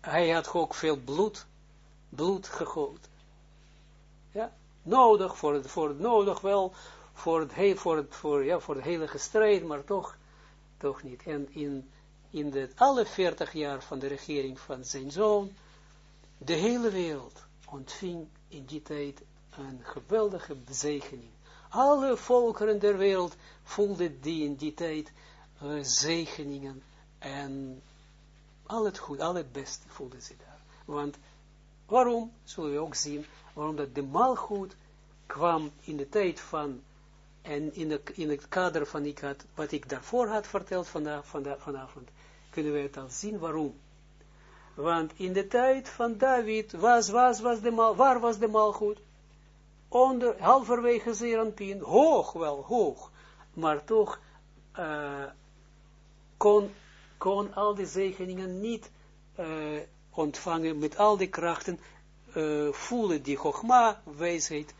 Hij had ook veel bloed, bloed gegoten. Ja, nodig, voor het, voor het nodig wel, voor het, heel, voor het, voor, ja, voor de heilige strijd, maar toch, toch niet. En in, in de alle veertig jaar van de regering van zijn zoon, de hele wereld ontving in die tijd een geweldige bezegening. Alle volkeren der wereld voelden die in die tijd uh, zegeningen en al het goed, al het beste voelden ze daar. Want waarom, zullen we ook zien, waarom dat de malgoed kwam in de tijd van, en in, de, in het kader van ik had, wat ik daarvoor had verteld vanaf, vanavond, kunnen we het al zien waarom. Want in de tijd van David was, was, was de mal, waar was de malgoed? Onder, halverwege Zeranpien, hoog wel, hoog, maar toch uh, kon, kon al die zegeningen niet uh, ontvangen met al die krachten, uh, voelen die Chogma, wijsheid,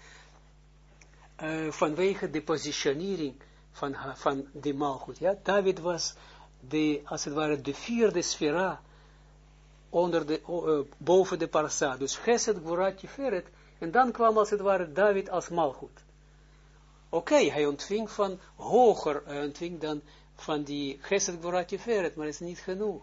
vanwege de positionering van, van de malgoed. Ja? David was de, als het ware, de vierde sfera onder de, uh, boven de parsa. Dus Geset, Gvorat, Tiferet. En dan kwam als het ware David als malgoed. Oké, hij ontving van hoger, ontving dan van die Geset, Gvorat, Tiferet, maar is niet genoeg.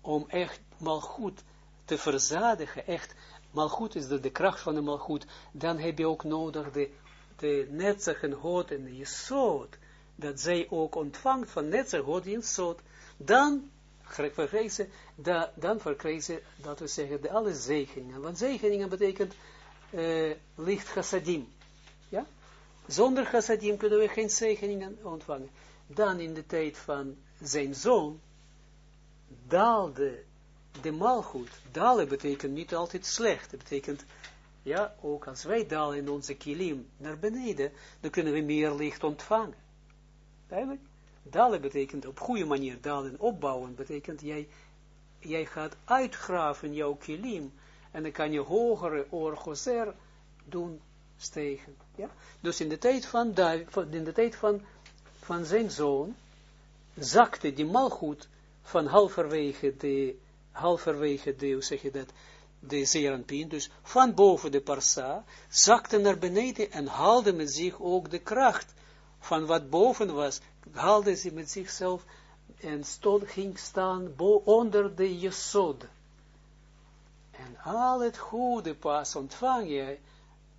Om echt malgoed te verzadigen, echt, malgoed is de, de kracht van de malgoed, dan heb je ook nodig de, de netzach en en de jesot, dat zij ook ontvangt van netzach, hoot en jesot, dan verkrijgen da, dan verkrijgen dat we zeggen, de alle zegeningen. Want zegeningen betekent uh, licht chassadim. Ja? Zonder chassadim kunnen we geen zegeningen ontvangen. Dan in de tijd van zijn zoon, daalde de malgoed. Dalen betekent niet altijd slecht. Het betekent, ja, ook als wij dalen in onze kilim naar beneden, dan kunnen we meer licht ontvangen. Duidelijk? Dalen betekent op goede manier dalen, opbouwen, betekent jij, jij gaat uitgraven jouw kilim, en dan kan je hogere orgozer doen stegen. Ja? Dus in de tijd van, in de tijd van, van zijn zoon, zakte die malgoed van halverwege de, halverwege de, hoe zeg je dat, de Zeranpien, dus van boven de Parsa, zakte naar beneden en haalde met zich ook de kracht van wat boven was, haalde ze met zichzelf en stond, ging staan onder de Jesod. En al het goede pas ontvang je,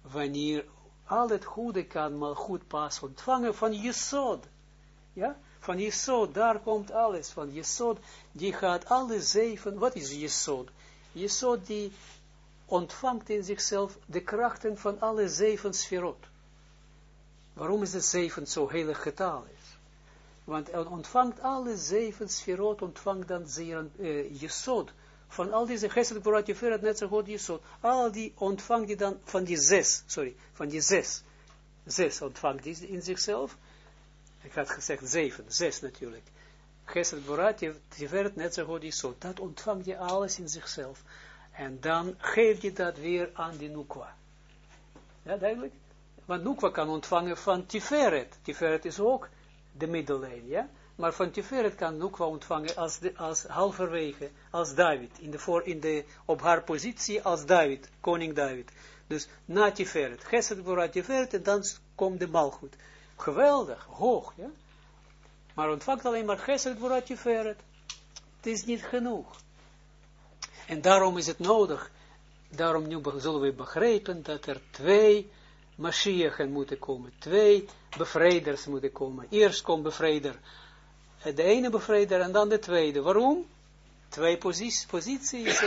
wanneer al het goede kan maar goed pas ontvangen van Jesod. Ja, van Jesod, daar komt alles van Jesod, die gaat alle zeven, wat is Jesod? Jesod die ontvangt in zichzelf de krachten van alle zeven sferot. Waarom is het zeven zo heilig getal is? Want hij ontvangt alle zeven sferot, ontvangt dan zeer uh, jesod. Van al deze gesed, borat, jeferet, net zo goed jesod. Al die ontvangt hij dan van die zes, sorry, van die zes. Zes ontvangt hij in zichzelf. Ik had gezegd zeven, zes natuurlijk. Gesed, borat, jeferet, net zo. Dat ontvangt je alles in zichzelf. En dan geeft je dat weer aan die nukwa. Ja, duidelijk? Want Nukwa kan ontvangen van Tiferet. Tiferet is ook de middellijn, ja. Maar van Tiferet kan Nukwa ontvangen als, als halverwege, als David, in de voor, in de, op haar positie als David, koning David. Dus na Tiferet, Gesed Borat Tiferet, en dan komt de Malchut. Geweldig, hoog, ja. Maar ontvangt alleen maar Gesed Borat Tiferet. Het is niet genoeg. En daarom is het nodig, daarom nu zullen we begrijpen dat er twee Mashiachen moeten komen. Twee bevrijders moeten komen. Eerst komt bevrijder. De ene bevrijder en dan de tweede. Waarom? Twee posities, posities.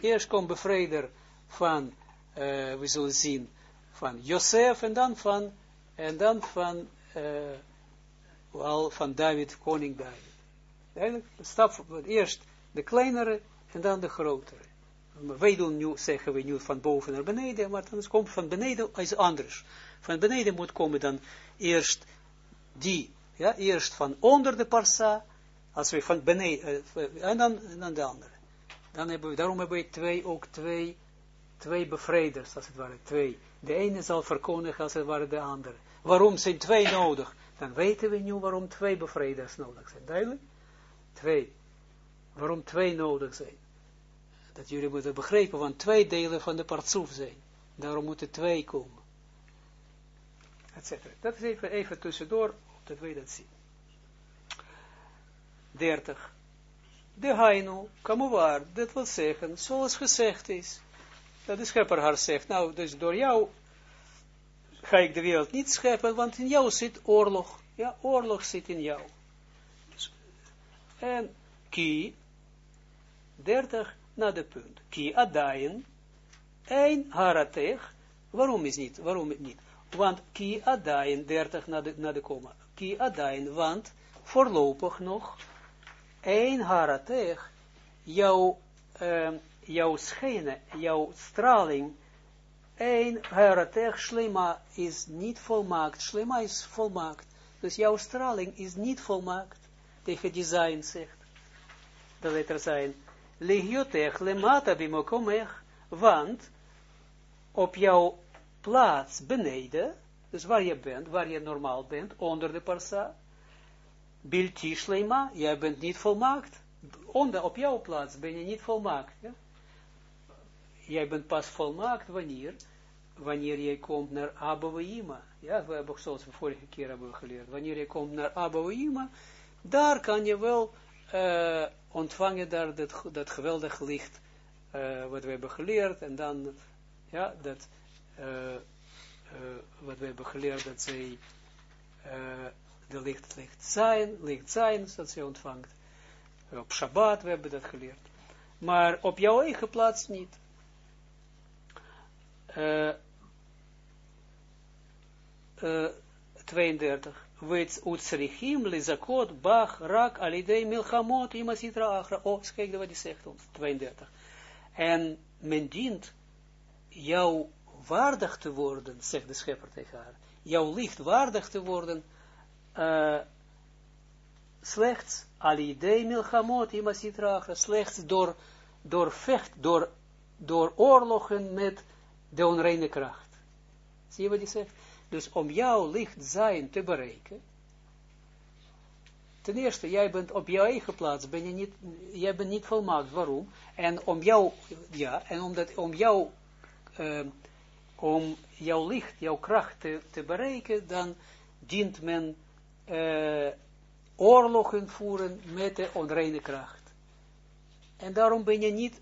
Eerst komt bevrijder van, uh, we zullen zien, van Joseph en dan van, en dan van, uh, wel van David, koning David. Eigenlijk, stap, eerst de kleinere en dan de grotere wij doen nu, zeggen we nu van boven naar beneden, maar dan komt van beneden is anders. Van beneden moet komen dan eerst die, ja, eerst van onder de parsa, als we van beneden, uh, en, dan, en dan de andere. Dan hebben we, daarom hebben we twee, ook twee, twee bevrijders, als het ware, twee. De ene zal verkondigen als het ware de andere. Waarom zijn twee nodig? Dan weten we nu waarom twee bevrijders nodig zijn. Duidelijk? Twee. Waarom twee nodig zijn dat jullie moeten begrijpen, want twee delen van de partsoef zijn. Daarom moeten twee komen. Etcetera. Dat is even, even tussendoor, dat wij dat zien. 30. de Hainu, waar, dat wil zeggen, zoals gezegd is. Dat de schepper haar zegt, nou, dus door jou ga ik de wereld niet scheppen, want in jou zit oorlog. Ja, oorlog zit in jou. En ki, 30 naar de punt. Ki adain, een haratech, waarom is niet, waarom niet? Want ki adain, 30 naar de, komma. Ki adain, want voorlopig nog, een haratech, jouw, uh, jouw schijnen, jouw straling, een haratech shlema is niet volmaakt, shlema is volmaakt. Dus jouw straling is niet volmaakt, tegen design zegt, de letter zijn, legiotech lemata bimokomech, want op jouw plaats beneden, dus waar je bent, waar je normaal bent, onder de parsa, bilti shlema, jij bent niet volmaakt, onder, op jouw plaats ben je niet volmaakt, ja? Jij bent pas volmaakt wanneer, wanneer je komt naar Abouima. Ja, we hebben zoals we vorige keer hebben geleerd. Wanneer je komt naar Abouima, daar kan je wel uh, ontvangen daar dat, dat geweldig licht uh, wat we hebben geleerd. En dan, ja, dat, uh, wat we hebben geleerd, dat zij de licht, licht zijn, licht zijn, dat zij ontvangt. Op Shabbat, we hebben dat geleerd. Maar op jouw eigen plaats niet. Uh, uh, 32. Weet utsrichim lizakot bach rak alidei milchamot imasitra achra. Oh, kijk wat hij zegt ons. 32. En men dient jou waardig te worden, zegt de schepper tegen haar. Jouw licht waardig te worden, uh, slechts alidei milchamot imasitra achra. Slechts door, door vecht, door, door oorlogen met de onreine kracht. Zie je wat hij zegt? Dus om jouw licht zijn te bereiken, ten eerste, jij bent op jouw eigen plaats, ben je niet, jij bent niet volmaakt. Waarom? En om jou, ja, en omdat, om jou, uh, om jouw licht, jouw kracht te, te bereiken, dan dient men uh, oorlogen voeren met de onreine kracht. En daarom ben je niet,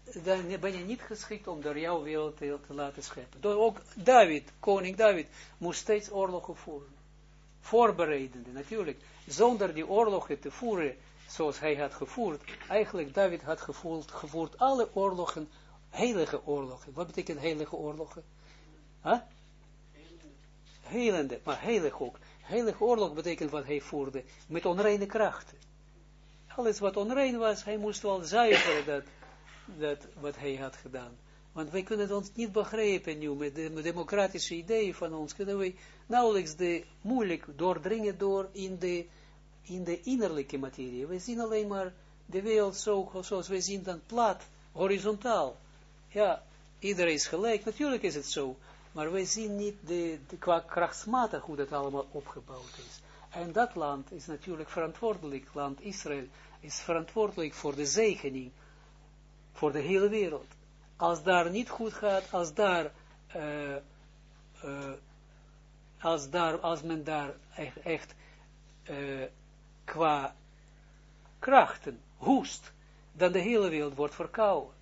ben je niet geschikt om door jouw wereld te, te laten scheppen. Door ook David, koning David, moest steeds oorlogen voeren. Voorbereidende, natuurlijk. Zonder die oorlogen te voeren, zoals hij had gevoerd, eigenlijk David had gevoerd, gevoerd alle oorlogen, heilige oorlogen. Wat betekent heilige oorlogen? Huh? Helende, maar heilig ook. Heilige oorlog betekent wat hij voerde, met onreine krachten alles wat onrein was, hij moest wel zuiveren dat, dat wat hij had gedaan. Want wij kunnen het ons niet begrijpen nu, met de democratische ideeën van ons, kunnen wij nauwelijks de, moeilijk doordringen door in de, in de innerlijke materie. We zien alleen maar de wereld zo, zoals wij zien dan plat, horizontaal. Ja, iedereen is gelijk, natuurlijk is het zo, maar wij zien niet de, de, qua krachtsmatig hoe dat allemaal opgebouwd is. En dat land is natuurlijk verantwoordelijk, land Israël is verantwoordelijk voor de zegening, voor de hele wereld. Als daar niet goed gaat, als daar, uh, uh, als, daar als men daar echt, echt uh, qua krachten hoest, dan de hele wereld wordt verkouden.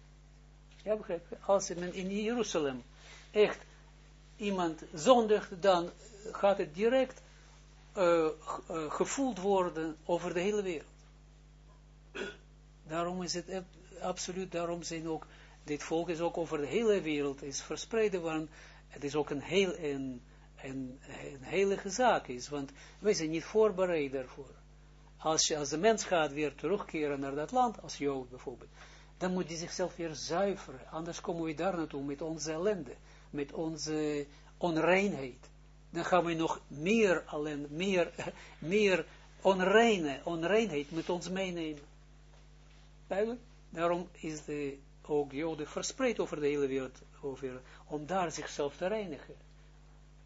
Ja, begrijp? Als men in Jeruzalem echt iemand zondigt, dan gaat het direct gevoeld worden over de hele wereld. Daarom is het absoluut, daarom zijn ook, dit volk is ook over de hele wereld, is verspreid, want het is ook een heel, een, een, een heilige zaak is, want wij zijn niet voorbereid daarvoor. Als, je, als de mens gaat weer terugkeren naar dat land, als Jood bijvoorbeeld, dan moet hij zichzelf weer zuiveren, anders komen we daar naartoe met onze ellende, met onze onreinheid dan gaan we nog meer, alleen, meer, <laughs> meer onreine, onreinheid met ons meenemen. Duidelijk? Daarom is de, ook Joden verspreid over de hele wereld, over, om daar zichzelf te reinigen.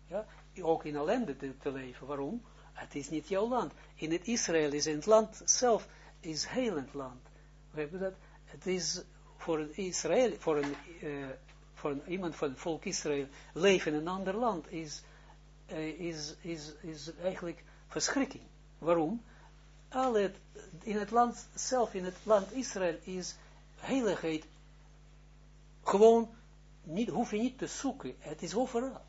Ja? Ook in ellende te, te leven. Waarom? Het is niet jouw land. In het Israël is het land zelf, is helend land. Begrijp dat? Het is voor Israël, voor, een, uh, voor iemand van het volk Israël, leven in een ander land is uh, is, is, is eigenlijk verschrikking. Waarom? Al het, in het land zelf, in het land Israël, is heiligheid gewoon, niet, hoef je niet te zoeken, het is overal.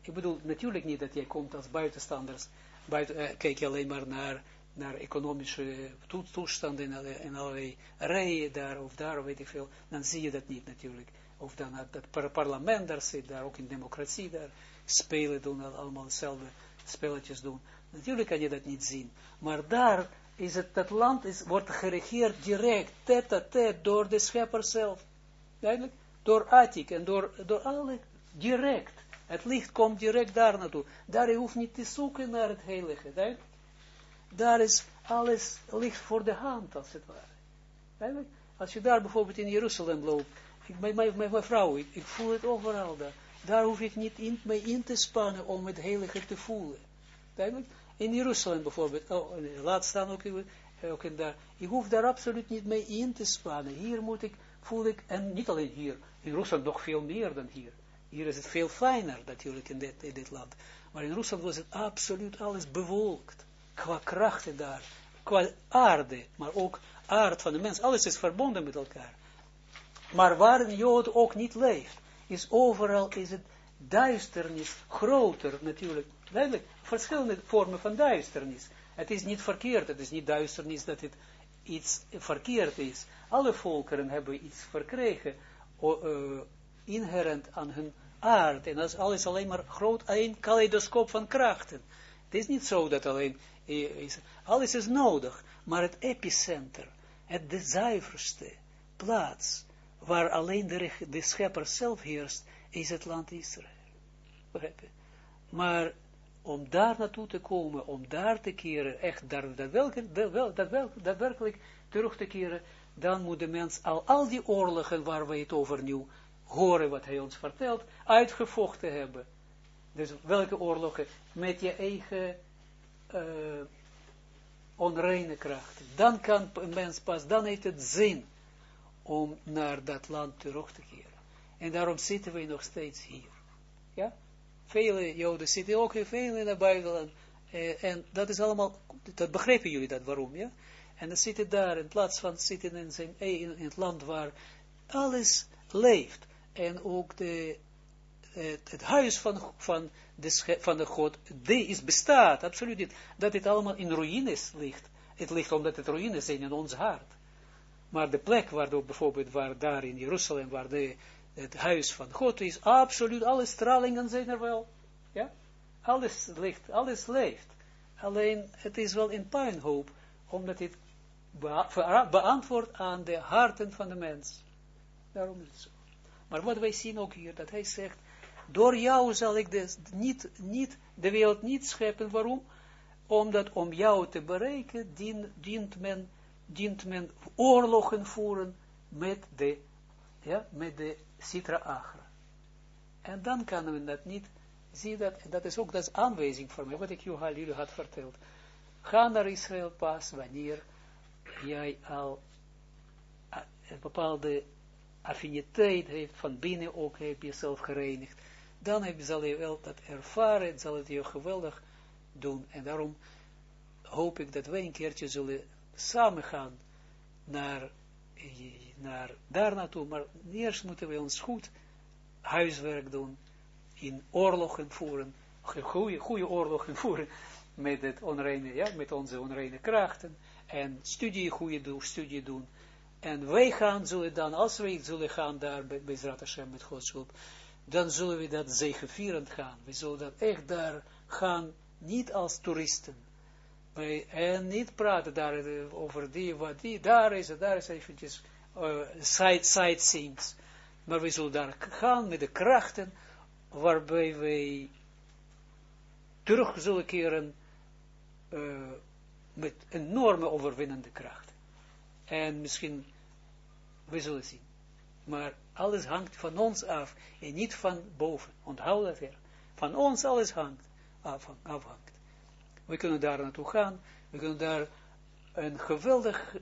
Ik bedoel, natuurlijk niet dat jij komt als buitenstanders, buiten, eh, kijk je alleen maar naar, naar economische toestanden en, allerlei rijen daar of daar, weet ik veel, dan zie je dat niet natuurlijk. Of dan dat parlement daar zit, daar ook in democratie, daar spelen doen, allemaal hetzelfde spelletjes doen. Natuurlijk kan je dat niet zien. Maar daar is het, dat land is, wordt geregeerd direct, tête tête, door de schepper zelf. Duidelijk? Door Atik en door, door alle, direct. Het licht komt direct daar naartoe. Daar je hoeft niet te zoeken naar het heilige. Duidelijk? Daar is alles licht voor de hand, als het ware. Duidelijk? Als je daar bijvoorbeeld in Jeruzalem loopt, ik, mijn, mijn, mijn vrouw, ik, ik, voel het overal daar. Daar hoef ik niet in, mee in te spannen om het heilige te voelen. Duidelijk? In Jeruzalem bijvoorbeeld, oh, laat staan ook, ook in daar. Ik hoef daar absoluut niet mee in te spannen. Hier moet ik, voel ik, en niet alleen hier, in Rusland nog veel meer dan hier. Hier is het veel fijner natuurlijk in dit, in dit land. Maar in Rusland was het absoluut alles bewolkt. Qua krachten daar, qua aarde, maar ook aard van de mens. Alles is verbonden met elkaar. Maar waar een Jood ook niet leeft, is overal is het duisternis groter natuurlijk. Duidelijk, verschillende vormen van duisternis. Het is niet verkeerd, het is niet duisternis dat het iets verkeerd is. Alle volkeren hebben iets verkregen, uh, inherent aan hun aard. En dat is alles alleen maar groot, een kaleidoscoop van krachten. Het is niet zo dat alleen, alles is nodig, maar het epicenter, het de zuiverste plaats, waar alleen de, de schepper zelf heerst, is het land Israël. Begrijp je? Maar om daar naartoe te komen, om daar te keren, echt daar, daadwerkelijk terug te keren, dan moet de mens al, al die oorlogen waar we het over nu horen, wat hij ons vertelt, uitgevochten hebben. Dus welke oorlogen? Met je eigen uh, onreine krachten. Dan kan een mens pas, dan heeft het zin om naar dat land terug te keren. En daarom zitten we nog steeds hier. Ja? Vele Joden zitten ook veel in het buitenland. Eh, en dat is allemaal, dat begrijpen jullie dat, waarom, ja? En dan zitten daar, in plaats van zitten in, zijn, in, in het land waar alles leeft. En ook de, het, het, huis van, van, de, van de God, die is bestaat, absoluut niet. Dat het allemaal in ruïnes ligt. Het ligt omdat het ruïnes zijn in ons hart. Maar de plek waar bijvoorbeeld, waar daar in Jeruzalem, waar de, het huis van God is, absoluut alle stralingen zijn er wel. Ja? Alles ligt, alles leeft. Alleen, het is wel in puinhoop, omdat het beantwoordt aan de harten van de mens. Daarom is het zo. Maar wat wij zien ook hier, dat hij zegt, door jou zal ik dus niet, niet, de wereld niet scheppen. Waarom? Omdat om jou te bereiken, dient men, dient men oorlogen voeren met de, ja, met de Sitra Agra. En dan kan men dat niet, zie dat, dat is ook dat aanwijzing voor mij, wat ik jullie had verteld. Ga naar Israël pas wanneer jij al een bepaalde affiniteit heeft, van binnen ook heb jezelf gereinigd, dan heb, zal je wel dat ervaren, zal het je geweldig doen. En daarom hoop ik dat wij een keertje zullen samen gaan naar naar, daar naartoe, maar eerst moeten we ons goed huiswerk doen, in oorlogen voeren, goede, goede oorlogen <laughs> voeren met, het onreine, ja, met onze onreine krachten, en studie, goede doen, studie doen, en wij gaan, zullen dan, als wij zullen gaan daar bij, bij Zrat met Gods dan zullen we dat zegevierend gaan. We zullen dat echt daar gaan, niet als toeristen. En niet praten daar eh, over die, wat die, daar is daar is eventjes uh, side, sightseeings. Maar we zullen daar gaan met de krachten waarbij wij terug zullen keren uh, met enorme overwinnende krachten. En misschien, we zullen zien. Maar alles hangt van ons af en niet van boven. Onthoud dat weer. Van ons alles hangt, af, afhangt. We kunnen daar naartoe gaan. We kunnen daar een geweldig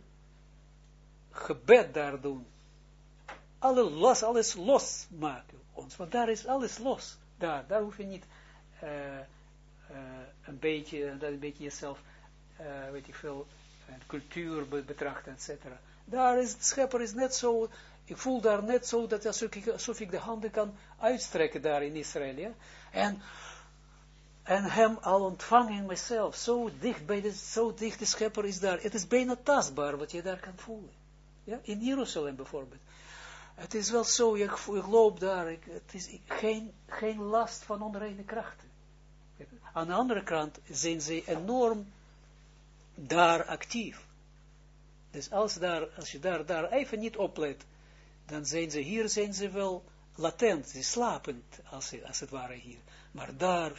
gebed daar doen. Alle los, alles los maken ons. Want daar is alles los. Daar, daar hoef je niet uh, uh, een beetje, dat een beetje jezelf uh, weet ik veel, cultuur betrachten, et cetera. Daar is, de schepper is net zo, ik voel daar net zo, dat alsof ik, ik de handen kan uitstrekken daar in Israël. En, en hem al ontvangen in mezelf, zo dicht bij de, zo dicht de schepper is daar. Het is bijna tastbaar wat je daar kan voelen. Ja, in Jeruzalem bijvoorbeeld. Het is wel zo, ik, ik loop daar, ik, het is geen, geen last van onreine krachten. Aan de andere kant zijn ze enorm daar actief. Dus als, daar, als je daar, daar even niet oplet, dan zijn ze hier, zijn ze wel latent, ze slapend, als, als het ware hier. Maar daar,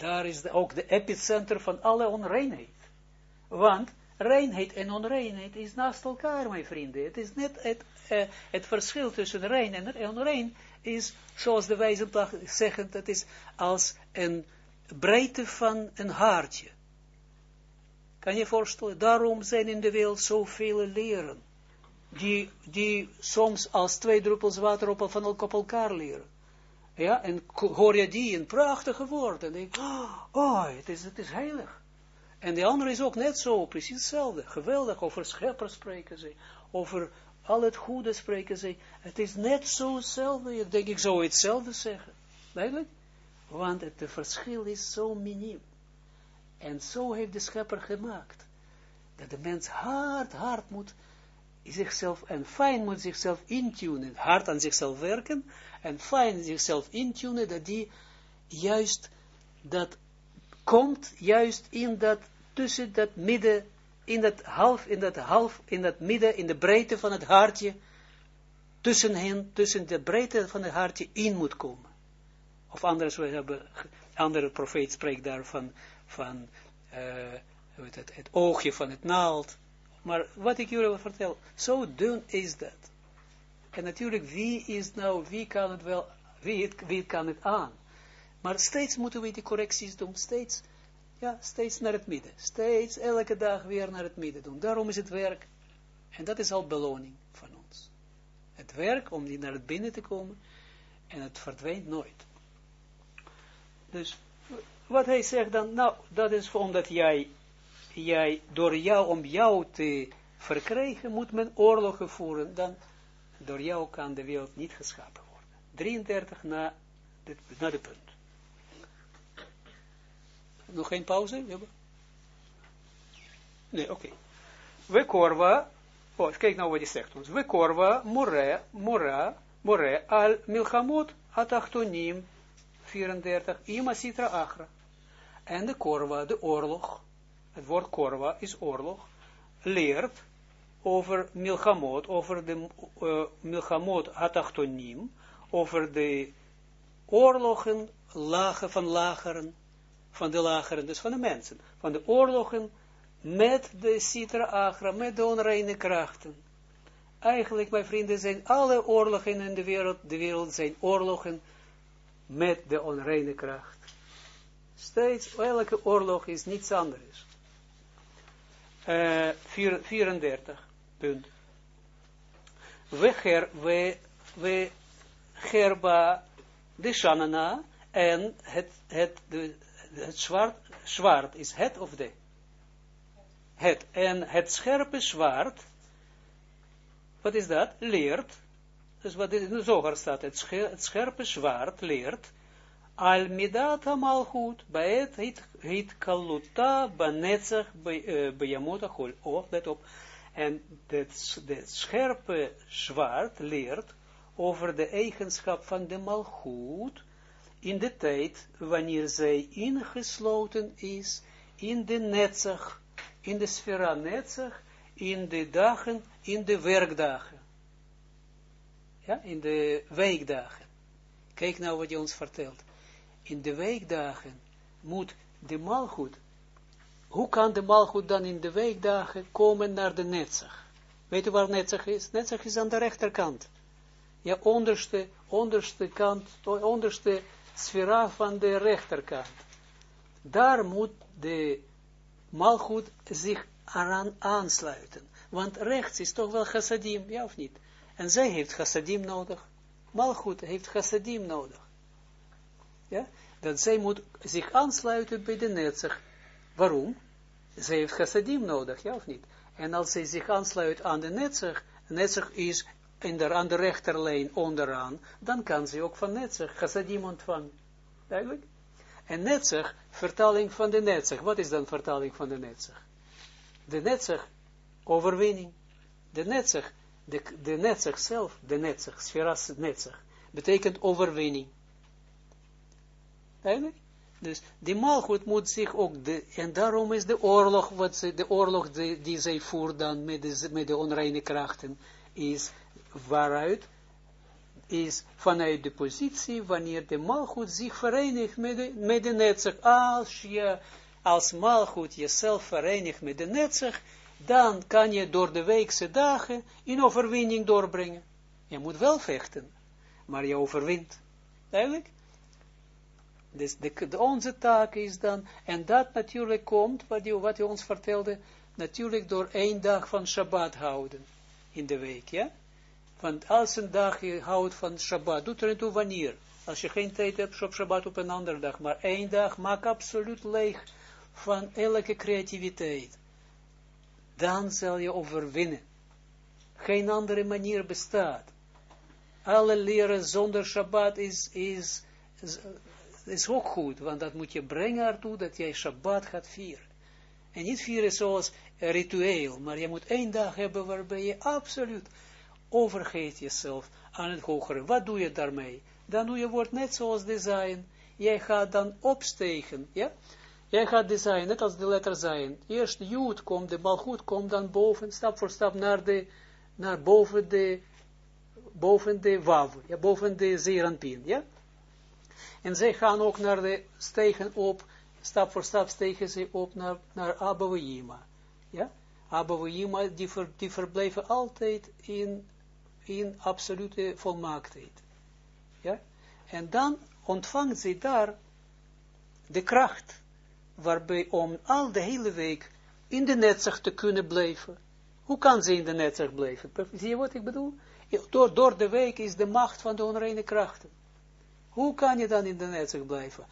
daar is ook de epicenter van alle onreinheid. Want reinheid en onreinheid is naast elkaar, mijn vrienden. Het is net het, uh, het verschil tussen rein en onrein is, zoals de wijzen zeggen, dat is als een breedte van een haartje. Kan je voorstellen? Daarom zijn in de wereld zoveel leren. Die, die soms als twee druppels water op, van elkaar leren. Ja, en hoor je die een prachtige woord. En denk oh, het is, het is heilig. En de andere is ook net zo, precies hetzelfde. Geweldig, over schepper spreken ze. Over al het goede spreken ze. Het is net zo hetzelfde. Ik denk, ik zou hetzelfde zeggen. Duidelijk? Want het verschil is zo miniem. En zo heeft de schepper gemaakt. Dat de mens hard, hard moet zichzelf, en fijn moet zichzelf intunen. Hard aan zichzelf werken. En fijn zichzelf intunen. Dat die juist, dat komt juist in dat, tussen dat midden, in dat half, in dat half, in dat midden, in de breedte van het hartje. Tussen hen, tussen de breedte van het hartje in moet komen. Of anders, we hebben, andere profeet spreekt daarvan, van uh, het, het, oogje van het naald. Maar wat ik jullie vertel, zo dun is dat. En natuurlijk, wie is nou, wie kan het wel, wie kan het aan? Maar steeds moeten we die correcties doen, steeds, ja, steeds naar het midden. Steeds, elke dag weer naar het midden doen. Daarom is het werk, en dat is al beloning van ons. Het werk om die naar het binnen te komen, en het verdwijnt nooit. Dus wat hij zegt dan, nou, dat is omdat jij, jij, door jou, om jou te verkrijgen, moet men oorlogen voeren, dan door jou kan de wereld niet geschapen worden. 33 na de, na de punt. Nog geen pauze? Nee, oké. We korva, oh, kijk nou wat hij zegt ons. We korva, more, mora, more, al milchamot, atachtonim, 34, ima sitra achra. En de korva, de oorlog, het woord korva is oorlog, leert over milchamot, over de uh, milchamot atachtonim, over de oorlogen lagen van lageren, van de lageren, dus van de mensen, van de oorlogen met de citra agra, met de onreine krachten. Eigenlijk, mijn vrienden, zijn alle oorlogen in de wereld, de wereld zijn oorlogen met de onreine kracht. Steeds, elke oorlog is niets anders. Uh, 34, punt. We, her, we, we herba de shanana en het, het, de, het zwart, zwart is het of de? Het. En het scherpe zwaard, wat is dat? Leert dus wat in de zoger staat, het, scherpe zwaard leert, al midat malchut, bij het hit, kaluta, banetzach, bejamot achol. Oh, let op. En het, het scherpe zwaard leert over de eigenschap van de malchut, in de tijd wanneer zij ingesloten is in de netzach, in de sfera netzach, in de dagen, in de werkdagen ja, in de weekdagen. Kijk nou wat hij ons vertelt. In de weekdagen moet de malgoed, hoe kan de malgoed dan in de weekdagen komen naar de netzach? Weet u waar netzach is? Netzach is aan de rechterkant. Ja, onderste, onderste kant, onderste sfera van de rechterkant. Daar moet de malgoed zich aan aansluiten. Want rechts is toch wel chassadim, ja of niet? En zij heeft chassadim nodig. Malchut heeft chassadim nodig. Ja? Dat zij moet zich aansluiten bij de netzach. Waarom? Ze heeft chassadim nodig, ja of niet? En als zij zich aansluit aan de netzig, netzig is in de, aan de rechterlijn onderaan, dan kan ze ook van netzig chassadim ontvangen. Duidelijk? En netzig, vertaling van de netzig. Wat is dan vertaling van de netzig? De netzig, overwinning. De netzig, de, de netzig zelf, de netzig, sferas netzig, betekent overwinning. Duidelijk? Dus die malgoed moet zich ook, de, en daarom is de oorlog, wat ze, de oorlog die, zij voert dan met de, met de onreine krachten, is waaruit, is vanuit de positie, wanneer de malgoed zich verenigt met de, met de netzig. Als je als malgoed jezelf verenigt met de netzig, dan kan je door de weekse dagen in overwinning doorbrengen. Je moet wel vechten, maar je overwint. Duidelijk? Dus de, onze taak is dan, en dat natuurlijk komt, wat je, wat je ons vertelde, natuurlijk door één dag van Shabbat houden in de week, ja? Want als een dag je houdt van Shabbat, doet er niet toe wanneer. Als je geen tijd hebt op Shabbat op een andere dag, maar één dag, maak absoluut leeg van elke creativiteit. Dan zal je overwinnen. Geen andere manier bestaat. Alle leren zonder Shabbat is, is, is is ook goed, want dat moet je brengen ertoe dat jij Shabbat gaat vieren. En niet vieren zoals ritueel, maar je moet één dag hebben waarbij je absoluut overgeeft jezelf aan het hogere. Wat doe je daarmee? Dan doe je wordt net zoals design. Jij gaat dan opstegen, ja? Jij gaat design, net als de letter zijn. Eerst Jood komt, de balgoed komt dan boven, stap voor stap naar de, naar boven de, boven de wav, ja, boven de zeeranpien, ja? En zij gaan ook naar de, stegen op, stap voor stap stegen ze op naar, naar Abouhima. Ja? Abouhima, die, ver, verblijven altijd in, in absolute volmaaktheid. Ja? En dan ontvangt ze daar de kracht, waarbij om al de hele week in de netzig te kunnen blijven. Hoe kan ze in de netzig blijven? Zie je wat ik bedoel? Door, door de week is de macht van de onreine krachten. Hoe kan je dan in de netzig blijven?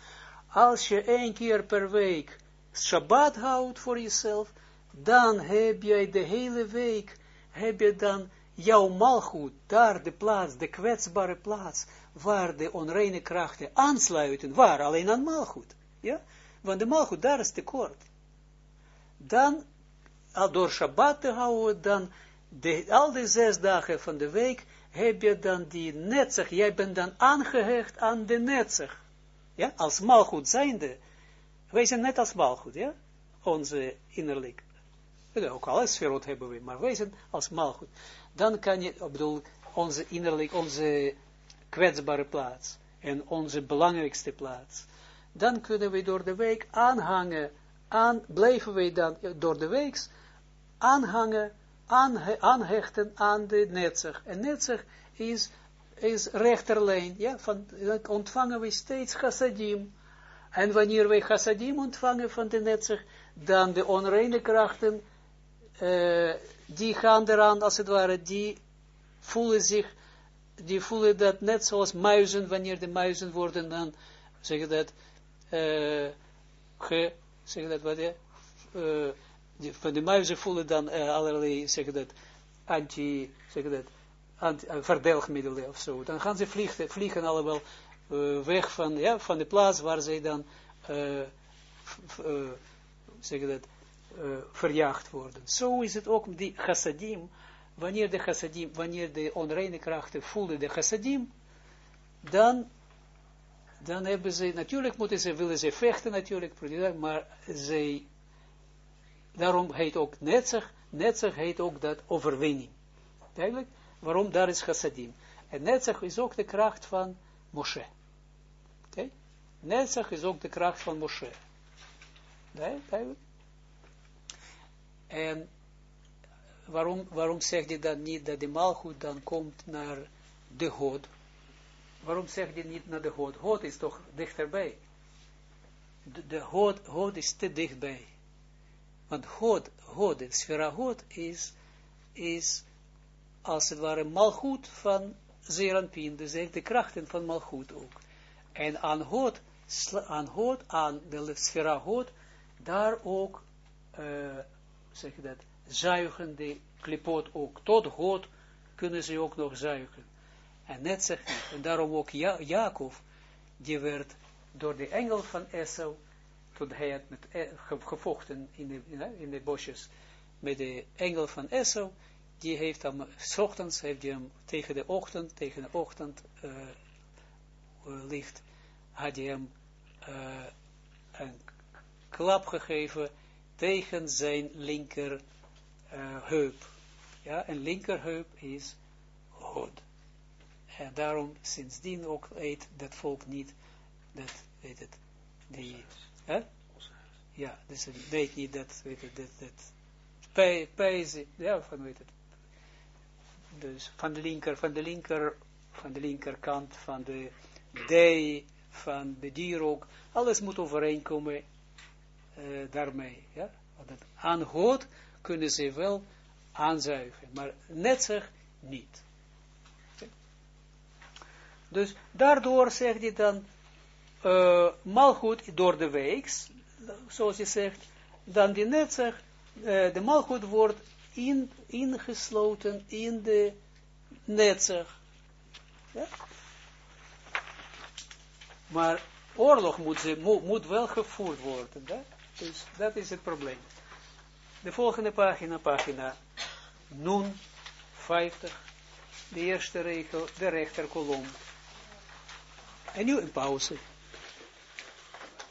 Als je één keer per week Shabbat houdt voor jezelf, dan heb je de hele week, heb je dan jouw malgoed, daar de plaats, de kwetsbare plaats, waar de onreine krachten aansluiten, waar alleen aan malgoed, ja? Want de malgoed, daar is tekort. Dan, door Shabbat te houden, dan, de, al die zes dagen van de week, heb je dan die netzig, jij bent dan aangehecht aan de netzig. Ja, als malgoed zijnde. Wij zijn net als malgoed, ja, onze innerlijk. Ook alle sferot hebben we, maar wij zijn als malgoed. Dan kan je, ik bedoel, onze innerlijk, onze kwetsbare plaats en onze belangrijkste plaats. Dan kunnen we door de week aanhangen, aan, blijven wij dan door de week aanhangen aanhechten aan de netzig. En netzig is, is rechterlijn, ja, van, dan ontvangen we steeds chassadim. En wanneer wij chassadim ontvangen van de netzig, dan de onreine krachten, uh, die gaan eraan, als het ware, die voelen zich, die voelen dat net zoals muizen, wanneer de muizen worden dan, zeg dat, uh, ge, zeg dat wat, ja, uh, van de muizen voelen dan uh, allerlei, zeg dat, anti, zeg dat, anti, uh, verdelgmiddelen of zo. Dan gaan ze vliegen, vliegen allemaal uh, weg van, ja, van de plaats waar ze dan, zeg dat, verjaagd worden. Zo is het ook die chassadim, wanneer de chassadim, wanneer de onreine krachten voelen de chassadim, dan dan hebben ze, natuurlijk moeten ze, willen ze vechten natuurlijk, maar zij Daarom heet ook netzig, netzig heet ook dat overwinning. Duidelijk? Waarom? Daar is chassadim. En netzig is ook de kracht van Moshe. Oké? Okay? Netzig is ook de kracht van Moshe. Duidelijk? En waarom, waarom zegt hij dan niet dat de maalgoed dan komt naar de God? Waarom zegt hij niet naar de God? God is toch dichterbij. De, de God is te dichtbij. Want God, God, sfera God is, is als het ware malgoed van Zeranpin, dus de krachten van malgoed ook. En aan God, aan God, aan de sfera God, daar ook uh, zeg je dat, zuigen de klipot ook. Tot God kunnen ze ook nog zuigen. En net zeg ik, en daarom ook ja, die werd door de engel van Esau, toen hij had met, e, gevochten in de, in de bosjes, met de engel van Esau, die heeft hem, s ochtends heeft hij hem tegen de ochtend, tegen de ochtend uh, licht, had hij hem een klap gegeven tegen zijn linker heup. Ja, en linkerheup is God. En daarom sindsdien ook eet dat volk niet, dat, weet het, die, hè? Ja, dus het weet niet dat, weet het, dat, dat, pijzen, ja, van, weet het, dus van de linker, van de linker, van de linkerkant, van de D, van de dier ook, alles moet overeenkomen uh, daarmee, ja, want aan God kunnen ze wel aanzuigen, maar net zeg niet. Dus daardoor zegt hij dan, uh, malgoed door de weeks, zoals je zegt, dan die net zegt, uh, de malgoed wordt in, ingesloten in de netzig. Ja? Maar oorlog moet, wel gevoerd worden. Dus dat is het probleem. De volgende pagina, pagina Nun 50, de eerste regel, de rechterkolom. En nu een pauze.